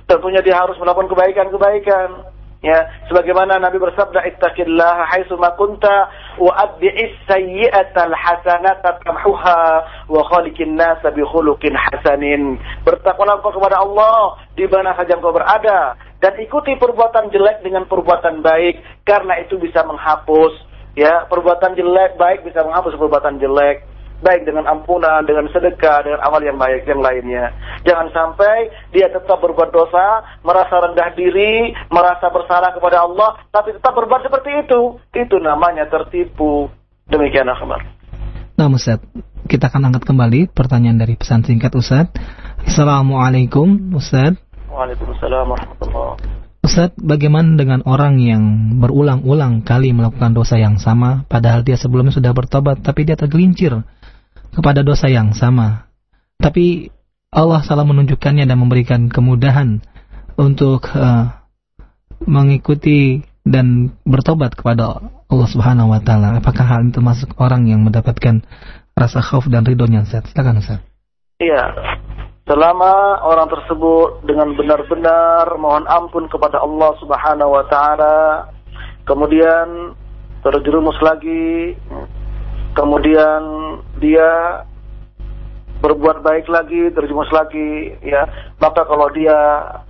Tentunya dia harus melakukan kebaikan-kebaikan. Ya, sebagaimana Nabi bersabda, "Ittaqillaha haitsu ma kunta wa adbi'is sayyi'atal hasanata tamhuha wa khaliqin nasa bi khuluqin hasanin." Bertakwalah engkau kepada Allah di mana saja engkau berada dan ikuti perbuatan jelek dengan perbuatan baik karena itu bisa menghapus ya perbuatan jelek baik bisa menghapus perbuatan jelek baik dengan ampunan, dengan sedekah, dengan amal yang baik yang lainnya. Jangan sampai dia tetap berbuat dosa, merasa rendah diri, merasa bersalah kepada Allah, tapi tetap berbuat seperti itu. Itu namanya tertipu. Demikian akhbar. Nah, Ustaz, kita akan angkat kembali pertanyaan dari pesan singkat Ustaz. Assalamualaikum, Ustaz. Waalaikumsalam warahmatullahi Ustaz, bagaimana dengan orang yang berulang-ulang kali melakukan dosa yang sama, padahal dia sebelumnya sudah bertobat, tapi dia tergelincir kepada dosa yang sama. Tapi Allah salah menunjukkannya dan memberikan kemudahan untuk uh, mengikuti dan bertobat kepada Allah Subhanahu wa taala. Apakah hal itu termasuk orang yang mendapatkan rasa khauf dan ridhonya Ustaz? Silakan Ustaz. Iya, selama orang tersebut dengan benar-benar mohon ampun kepada Allah Subhanahu wa taala kemudian terjerumus lagi kemudian dia berbuat baik lagi, terjerumus lagi, ya. Maka kalau dia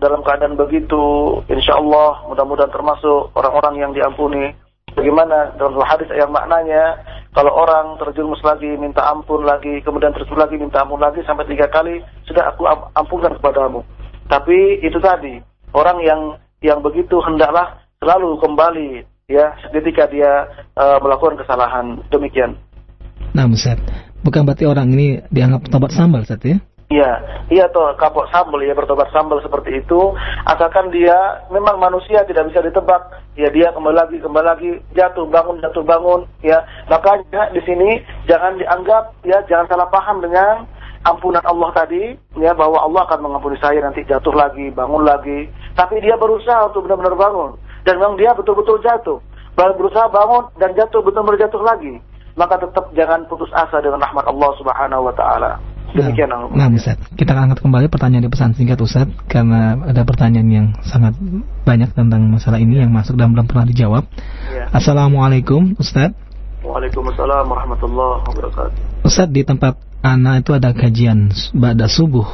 dalam keadaan begitu, insya Allah mudah-mudahan termasuk orang-orang yang diampuni. Bagaimana dalam hadis yang maknanya kalau orang terjerumus lagi minta ampun lagi kemudian terjerumus lagi minta ampun lagi sampai tiga kali sudah aku ampunkan kepadamu tapi itu tadi orang yang yang begitu hendaklah selalu kembali ya ketika dia uh, melakukan kesalahan. Demikian. Nah, Ustaz, bukan berarti orang ini dianggap tobat sambal, Ustaz ya? Iya, iya toh kapok sambal ya bertobat sambal seperti itu. Asalkan dia memang manusia tidak bisa ditebak, ya dia kembali lagi kembali lagi jatuh bangun jatuh bangun, ya makanya di sini jangan dianggap ya jangan salah paham dengan ampunan Allah tadi, ya bahwa Allah akan mengampuni saya nanti jatuh lagi bangun lagi. Tapi dia berusaha untuk benar-benar bangun dan memang dia betul-betul jatuh, berusaha bangun dan jatuh betul-benar jatuh lagi. Maka tetap jangan putus asa dengan rahmat Allah Subhanahu Wa Taala. Demikian nah, nah Ustaz, kita akan angkat kembali pertanyaan di pesan singkat Ustaz karena ada pertanyaan yang sangat banyak tentang masalah ini yang masuk dan belum pernah dijawab. Ya. Assalamualaikum Ustaz. Waalaikumsalam warahmatullahi wabarakatuh. Ustaz di tempat anak itu ada kajian pada subuh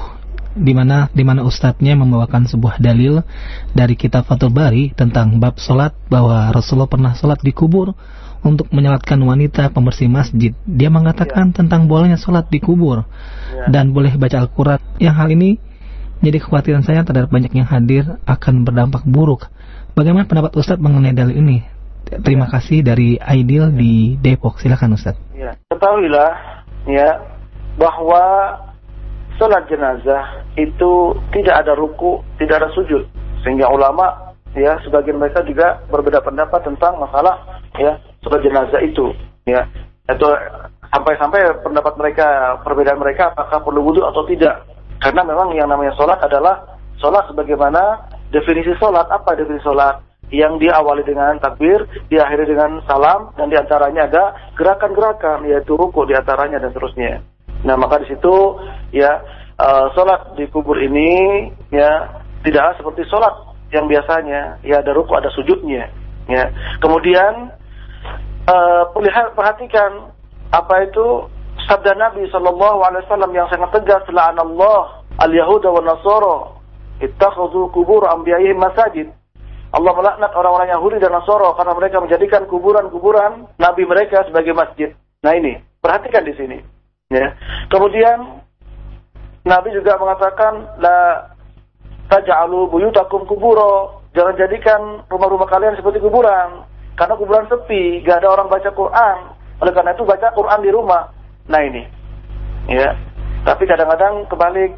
di mana di mana ustadznya membawakan sebuah dalil dari kitab Fathul Bari tentang bab solat bahwa Rasulullah pernah solat di kubur untuk menyolatkan wanita pembersih masjid. Dia mengatakan ya. tentang bolehnya sholat di kubur ya. dan boleh baca Al-Quran. Yang hal ini jadi kekhawatiran saya terhadap banyak yang hadir akan berdampak buruk. Bagaimana pendapat Ustadz mengenai dalil ini? Terima ya. kasih dari Aidil ya. di Depok. Silakan Ustadz. Ya, ketahuilah ya bahwa sholat jenazah itu tidak ada ruku, tidak ada sujud. Sehingga ulama ya sebagian mereka juga berbeda pendapat tentang masalah ya sholat jenazah itu ya itu sampai-sampai pendapat mereka perbedaan mereka apakah perlu wudhu atau tidak karena memang yang namanya sholat adalah sholat sebagaimana definisi sholat apa definisi sholat yang diawali dengan takbir, diakhiri dengan salam, dan di antaranya ada gerakan-gerakan, yaitu ruku di antaranya dan seterusnya. Nah maka di situ ya uh, sholat di kubur ini ya tidak seperti sholat yang biasanya, ya ada ruku, ada sujudnya. Ya. Kemudian uh, perhatikan apa itu sabda Nabi Shallallahu Alaihi Wasallam yang sangat tegas la'an Allah al Yahuda wa Nasara ittakhadhu kubur anbiya'ihim masajid Allah melaknat orang-orang Yahudi dan Nasara karena mereka menjadikan kuburan-kuburan nabi mereka sebagai masjid. Nah ini, perhatikan di sini. Ya. Kemudian Nabi juga mengatakan la taj'alu buyutakum kuburo. Jangan jadikan rumah-rumah kalian seperti kuburan. Karena kuburan sepi, gak ada orang baca Quran. Oleh karena itu baca Quran di rumah. Nah ini, ya. Tapi kadang-kadang kebalik.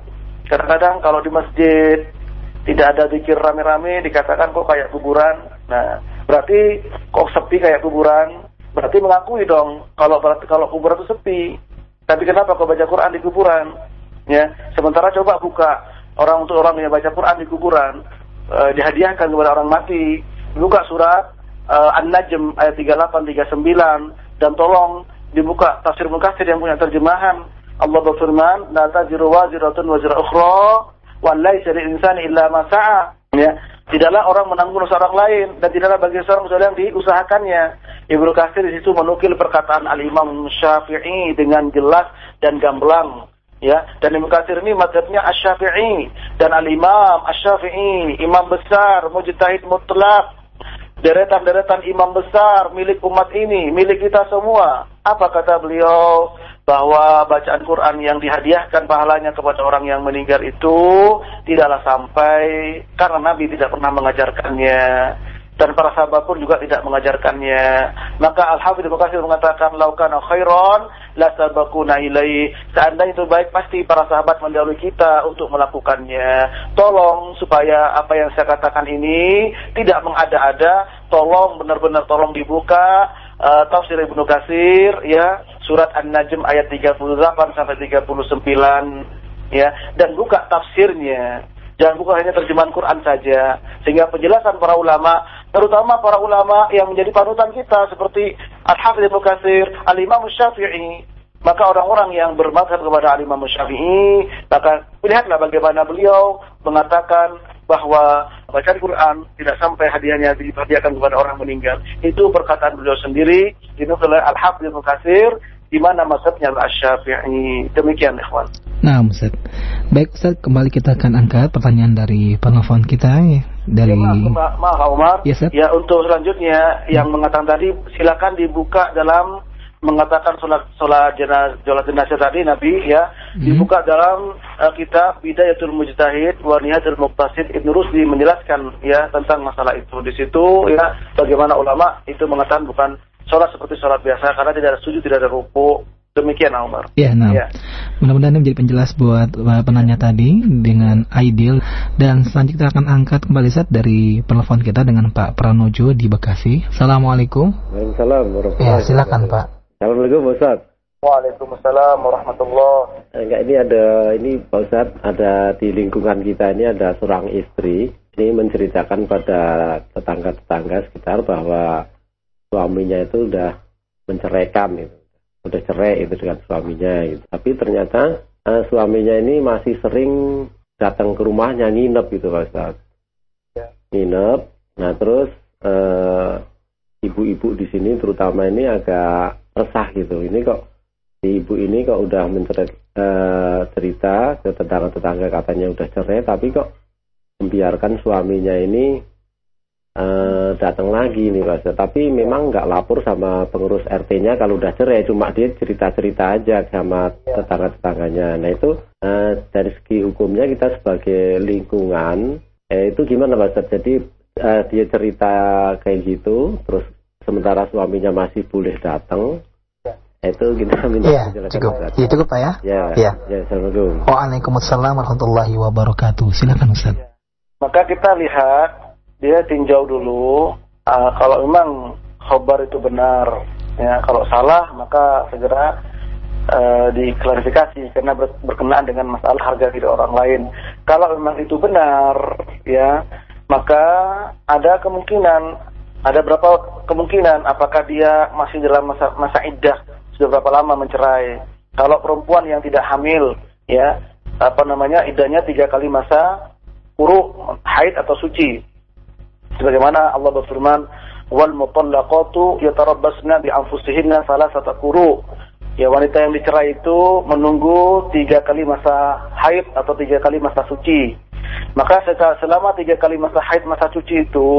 Kadang-kadang kalau di masjid tidak ada zikir rame-rame, dikatakan kok kayak kuburan. Nah, berarti kok sepi kayak kuburan. Berarti mengakui dong kalau kalau kuburan itu sepi. Tapi kenapa kau baca Quran di kuburan? Ya, sementara coba buka orang untuk orang yang baca Quran di kuburan, eh, dihadiahkan kepada orang mati. Buka surat uh, An-Najm ayat 38 39 dan tolong dibuka tafsir Mukatsir yang punya terjemahan. Allah berfirman, "La taziru waziratun wazira ukhra wa laysa lil insani illa ma sa'a." Ya, tidaklah orang menanggung dosa orang lain dan tidaklah bagi seorang seorang yang diusahakannya. Ibnu Katsir di situ menukil perkataan Al-Imam Syafi'i dengan jelas dan gamblang ya dan Ibnu Katsir ini madhabnya Asy-Syafi'i dan Al-Imam Asy-Syafi'i imam besar mujtahid mutlak deretan-deretan imam besar milik umat ini, milik kita semua. Apa kata beliau? Bahwa bacaan Quran yang dihadiahkan pahalanya kepada orang yang meninggal itu tidaklah sampai karena Nabi tidak pernah mengajarkannya dan para sahabat pun juga tidak mengajarkannya. Maka Al-Hafidh Bukhari mengatakan laukana khairan la sabaquna ilai. Seandainya itu baik pasti para sahabat mendahului kita untuk melakukannya. Tolong supaya apa yang saya katakan ini tidak mengada-ada, tolong benar-benar tolong dibuka uh, tafsir Ibnu Katsir ya, surat An-Najm ayat 38 sampai 39 ya dan buka tafsirnya Jangan bukan hanya terjemahan Quran saja. Sehingga penjelasan para ulama, terutama para ulama yang menjadi panutan kita seperti Al-Hafidh Ibnu Katsir, Al-Imam Syafi'i, maka orang-orang yang bermadhab kepada Al-Imam Syafi'i, maka lihatlah bagaimana beliau mengatakan bahwa bacaan Quran tidak sampai hadiahnya dihadiahkan kepada orang meninggal. Itu perkataan beliau sendiri, dinukil oleh Al-Hafidh Ibnu Katsir di mana masabnya Asy-Syafi'i. Demikian ikhwan. Nah, Ustaz. Baik Ustaz, kembali kita akan angkat pertanyaan dari penelpon kita ya, dari ya, maaf, maaf Umar. Ya, ya untuk selanjutnya yang mengatakan tadi silakan dibuka dalam mengatakan sholat sholat jenazah sholat jenazah tadi Nabi ya Hmm. dibuka dalam uh, kitab Bidayatul Mujtahid wa Nihayatul Muqtasid Ibnu Rusdi menjelaskan ya tentang masalah itu. Di situ ya bagaimana ulama itu mengatakan bukan sholat seperti sholat biasa karena tidak ada sujud, tidak ada ruku. Demikian Umar. Ya, nah. Ya. Mudah-mudahan ini menjadi penjelas buat uh, penanya tadi dengan ideal dan selanjutnya kita akan angkat kembali set dari penelpon kita dengan Pak Pranojo di Bekasi. Assalamualaikum. Waalaikumsalam warahmatullahi Ya, silakan Pak. Assalamualaikum Pak Ustaz. Waalaikumsalam warahmatullah. Eh, Enggak ini ada ini Pak Ustaz ada di lingkungan kita ini ada seorang istri ini menceritakan pada tetangga-tetangga sekitar bahwa suaminya itu udah menceraikan itu. Udah cerai itu dengan suaminya gitu. Tapi ternyata eh, suaminya ini masih sering datang ke rumahnya nginep gitu Pak Ustaz. Nginep. Nah, terus eh, ibu-ibu di sini terutama ini agak resah gitu. Ini kok si ibu ini kok udah mencerit eh, cerita ke tetangga-tetangga katanya udah cerai tapi kok membiarkan suaminya ini eh, datang lagi nih Pak Ustaz. Tapi memang nggak lapor sama pengurus RT-nya kalau udah cerai, cuma dia cerita-cerita aja sama tetangga-tetangganya. Nah itu eh, dari segi hukumnya kita sebagai lingkungan, eh, itu gimana Pak Ustaz? Jadi eh, dia cerita kayak gitu, terus sementara suaminya masih boleh datang, itu kita minta Iya, penjelasan, cukup. Ustaz. Iya, cukup Pak ya. Ya, Iya. ya, Assalamualaikum. Waalaikumsalam warahmatullahi wabarakatuh. Silakan Ustaz. Maka kita lihat dia tinjau dulu uh, kalau memang khobar itu benar ya kalau salah maka segera uh, diklarifikasi karena ber- berkenaan dengan masalah harga diri orang lain. Kalau memang itu benar ya maka ada kemungkinan ada berapa kemungkinan apakah dia masih dalam masa masa iddah sudah berapa lama mencerai. Kalau perempuan yang tidak hamil ya apa namanya iddahnya tiga kali masa kuru haid atau suci sebagaimana Allah berfirman wal mutallaqatu yatarabbasna bi anfusihinna salasata quru ya wanita yang dicerai itu menunggu tiga kali masa haid atau tiga kali masa suci. Maka selama tiga kali masa haid masa suci itu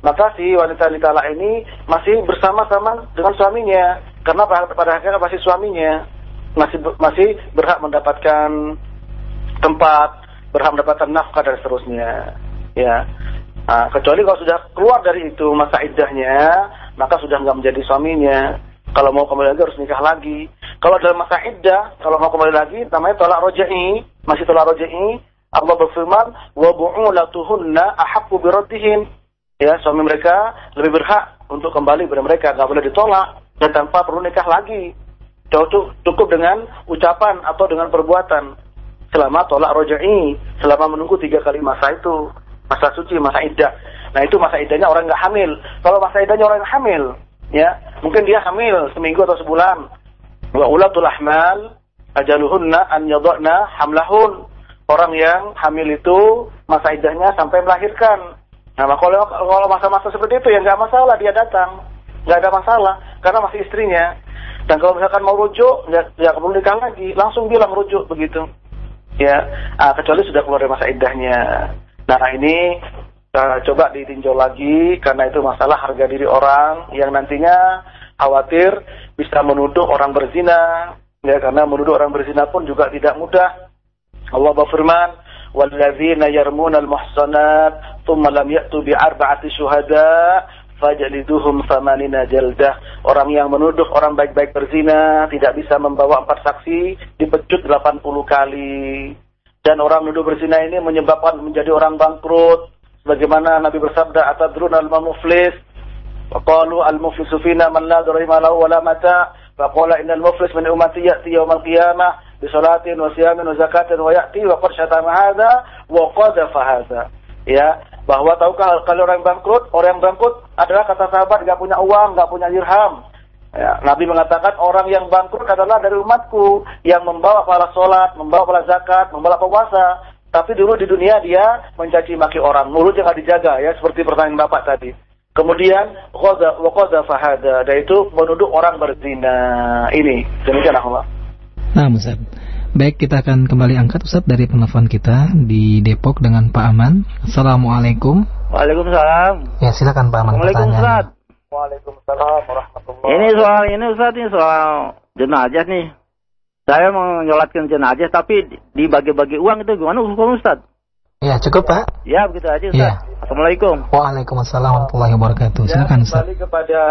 maka si wanita wanita ini masih bersama-sama dengan suaminya. Karena pada pada akhirnya masih suaminya. Masih masih berhak mendapatkan tempat berhak mendapatkan nafkah dan seterusnya. Ya Nah, kecuali kalau sudah keluar dari itu masa iddahnya, maka sudah nggak menjadi suaminya. Kalau mau kembali lagi harus nikah lagi. Kalau dalam masa iddah, kalau mau kembali lagi, namanya tolak roja'i, masih tolak roja'i. Allah berfirman, wa bu'ulatuhunna ahaqqu biraddihin. Ya, suami mereka lebih berhak untuk kembali kepada mereka, nggak boleh ditolak dan tanpa perlu nikah lagi. Cukup, cukup dengan ucapan atau dengan perbuatan selama tolak roja'i, selama menunggu tiga kali masa itu masa suci, masa iddah. Nah itu masa iddahnya orang nggak hamil. Kalau masa iddahnya orang yang hamil, ya mungkin dia hamil seminggu atau sebulan. Wa ulatul ahmal ajaluhunna an yadana hamlahun. Orang yang hamil itu masa iddahnya sampai melahirkan. Nah kalau kalau masa-masa seperti itu ya nggak masalah dia datang, nggak ada masalah karena masih istrinya. Dan kalau misalkan mau rujuk, nggak perlu nikah lagi, langsung bilang rujuk begitu. Ya, ah, kecuali sudah keluar dari masa iddahnya. Nah ini uh, coba ditinjau lagi karena itu masalah harga diri orang yang nantinya khawatir bisa menuduh orang berzina ya karena menuduh orang berzina pun juga tidak mudah. Allah berfirman walladzina yarmuna al-muhsanat thumma lam ya'tu bi arba'ati syuhada fajliduhum samanina jaldah. Orang yang menuduh orang baik-baik berzina tidak bisa membawa empat saksi dipecut 80 kali dan orang nuduh berzina ini menyebabkan menjadi orang bangkrut. Sebagaimana Nabi bersabda atadrun al muflis qalu al muflisu fina man la dirham lahu wala mata. Faqala innal muflis min ummati ya'ti yawm al qiyamah bi salatin wa siyamin wa zakatin wa ya'ti wa qad syatama hadha wa qadhafa hadha. Ya bahwa tahukah kalau orang bangkrut orang bangkrut adalah kata sahabat nggak punya uang nggak punya dirham Ya, Nabi mengatakan orang yang bangkrut adalah dari umatku yang membawa para sholat, membawa para zakat, membawa puasa. Tapi dulu di dunia dia mencaci maki orang, mulutnya nggak dijaga ya, seperti pertanyaan bapak tadi. Kemudian wakoda fahada, dan itu menuduh orang berzina. Ini demikian Allah. Nah, Ustaz. Baik, kita akan kembali angkat Ustaz dari penelpon kita di Depok dengan Pak Aman. Assalamualaikum. Waalaikumsalam. Ya, silakan Pak Aman. Ustaz. Waalaikumsalam warahmatullahi Ini soal ini Ustaz ini soal jenazah nih. Saya mau nyolatkan jenazah tapi dibagi-bagi uang itu gimana hukum Ustaz? Ya, cukup Pak. Ya, begitu aja Ustaz. Ya. Assalamualaikum. Waalaikumsalam warahmatullahi wabarakatuh. Silakan Ustaz. kembali kepada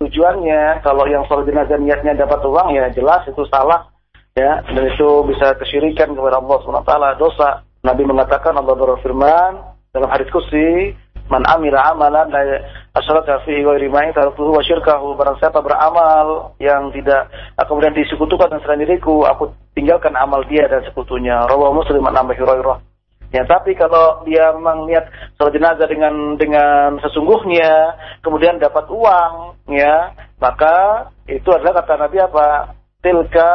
tujuannya kalau yang sholat jenazah niatnya dapat uang ya jelas itu salah ya dan itu bisa kesyirikan kepada Allah SWT dosa Nabi mengatakan Allah berfirman dalam hadis kursi man amila amalan la asyraka fihi ghairi ma'i taraktuhu wa syirkahu barang siapa beramal yang tidak kemudian disekutukan dengan selain diriku aku tinggalkan amal dia dan sekutunya rawahu muslim an Abi Hurairah Ya, tapi kalau dia memang niat sholat jenazah dengan dengan sesungguhnya, kemudian dapat uang, ya, maka itu adalah kata Nabi apa? Tilka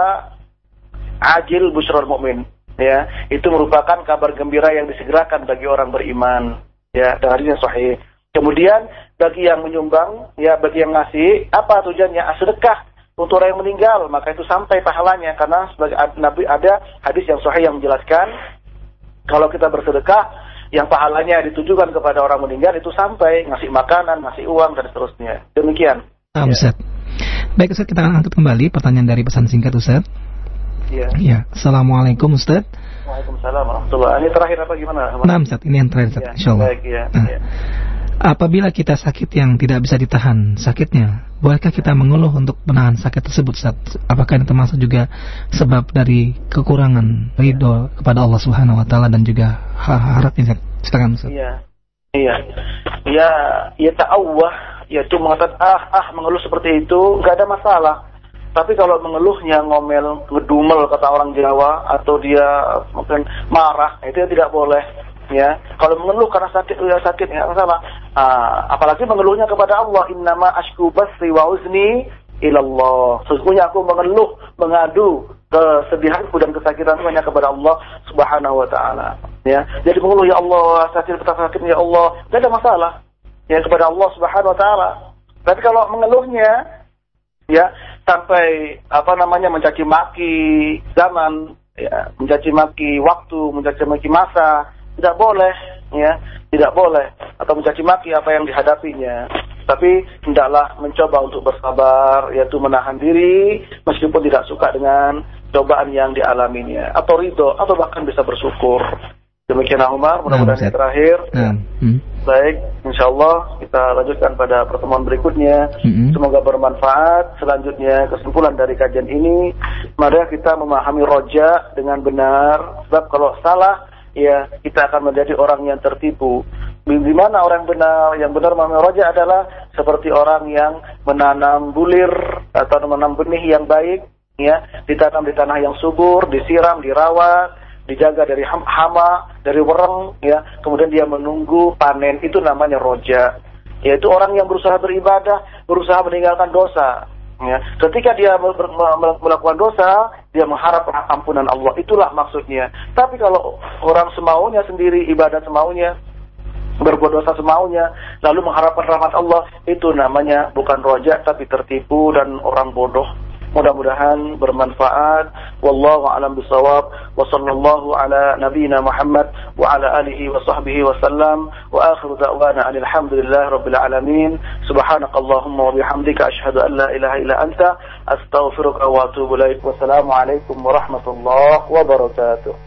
ajil busrul mukmin. Ya, itu merupakan kabar gembira yang disegerakan bagi orang beriman. Ya, dan hadisnya sahih. Kemudian bagi yang menyumbang, ya bagi yang ngasih, apa tujuannya? Sedekah untuk orang yang meninggal, maka itu sampai pahalanya karena sebagai Nabi ada hadis yang sahih yang menjelaskan kalau kita bersedekah yang pahalanya ditujukan kepada orang meninggal itu sampai ngasih makanan, ngasih uang dan seterusnya. Demikian. Ah, Ustaz. Baik Ustaz, kita akan angkat kembali pertanyaan dari pesan singkat Ustaz. Iya. Ya, Assalamualaikum Ustaz. Waalaikumsalam warahmatullahi Ini terakhir apa gimana? Nah, Ustaz, ini yang terakhir Ustaz, Ya, insyaallah. Baik, ya. Nah. ya. Apabila kita sakit yang tidak bisa ditahan sakitnya, bolehkah kita mengeluh untuk menahan sakit tersebut, Ustaz? Apakah ini termasuk juga sebab dari kekurangan ridho kepada Allah Subhanahu wa taala dan juga ha- harapnya? Silakan, Ustaz. Iya. Iya. Ya, ya ta'awwah, yaitu mengatakan ah ah mengeluh seperti itu nggak ada masalah. Tapi kalau mengeluhnya ngomel, ngedumel kata orang Jawa atau dia mungkin marah, itu tidak boleh. Ya, kalau mengeluh karena sakit ya sakit nggak masalah. Ah, apalagi mengeluhnya kepada Allah, innama ashku basri wa ilallah. Sesungguhnya aku mengeluh, mengadu kesedihanku dan kesakitanku hanya kepada Allah Subhanahu wa taala. Ya. Jadi mengeluh ya Allah, sakit betapa sakit ya Allah, tidak ada masalah. Ya kepada Allah Subhanahu wa taala. Tapi kalau mengeluhnya ya sampai apa namanya mencaci maki zaman, ya, mencaci maki waktu, mencaci maki masa, tidak boleh, ya, tidak boleh atau mencaci maki apa yang dihadapinya. Tapi hendaklah mencoba untuk bersabar, yaitu menahan diri meskipun tidak suka dengan cobaan yang dialaminya atau ridho atau bahkan bisa bersyukur. Demikian Umar, mudah-mudahan yang terakhir. Nah, hmm. Baik, insya Allah kita lanjutkan pada pertemuan berikutnya. Mm-mm. Semoga bermanfaat. Selanjutnya kesimpulan dari kajian ini, mari kita memahami roja dengan benar. Sebab kalau salah, ya kita akan menjadi orang yang tertipu. Di mana orang benar? Yang benar memahami roja adalah seperti orang yang menanam bulir atau menanam benih yang baik, ya ditanam di tanah yang subur, disiram, dirawat dijaga dari ham- hama, dari wereng, ya. Kemudian dia menunggu panen. Itu namanya roja. Yaitu orang yang berusaha beribadah, berusaha meninggalkan dosa. Ya. Ketika dia melakukan dosa, dia mengharap ampunan Allah. Itulah maksudnya. Tapi kalau orang semaunya sendiri, ibadah semaunya, berbuat dosa semaunya, lalu mengharapkan rahmat Allah, itu namanya bukan roja, tapi tertipu dan orang bodoh. Mudah-mudahan bermanfaat. Wallahu a'lam bisawab. Wa sallallahu ala nabiyyina Muhammad wa ala alihi wa sahbihi wa sallam. Wa akhiru da'wana anil hamdulillah rabbil alamin. Subhanakallahumma wa bihamdika asyhadu an la ilaha illa anta astaghfiruka wa atubu ilaik. Wassalamu alaikum warahmatullahi wabarakatuh.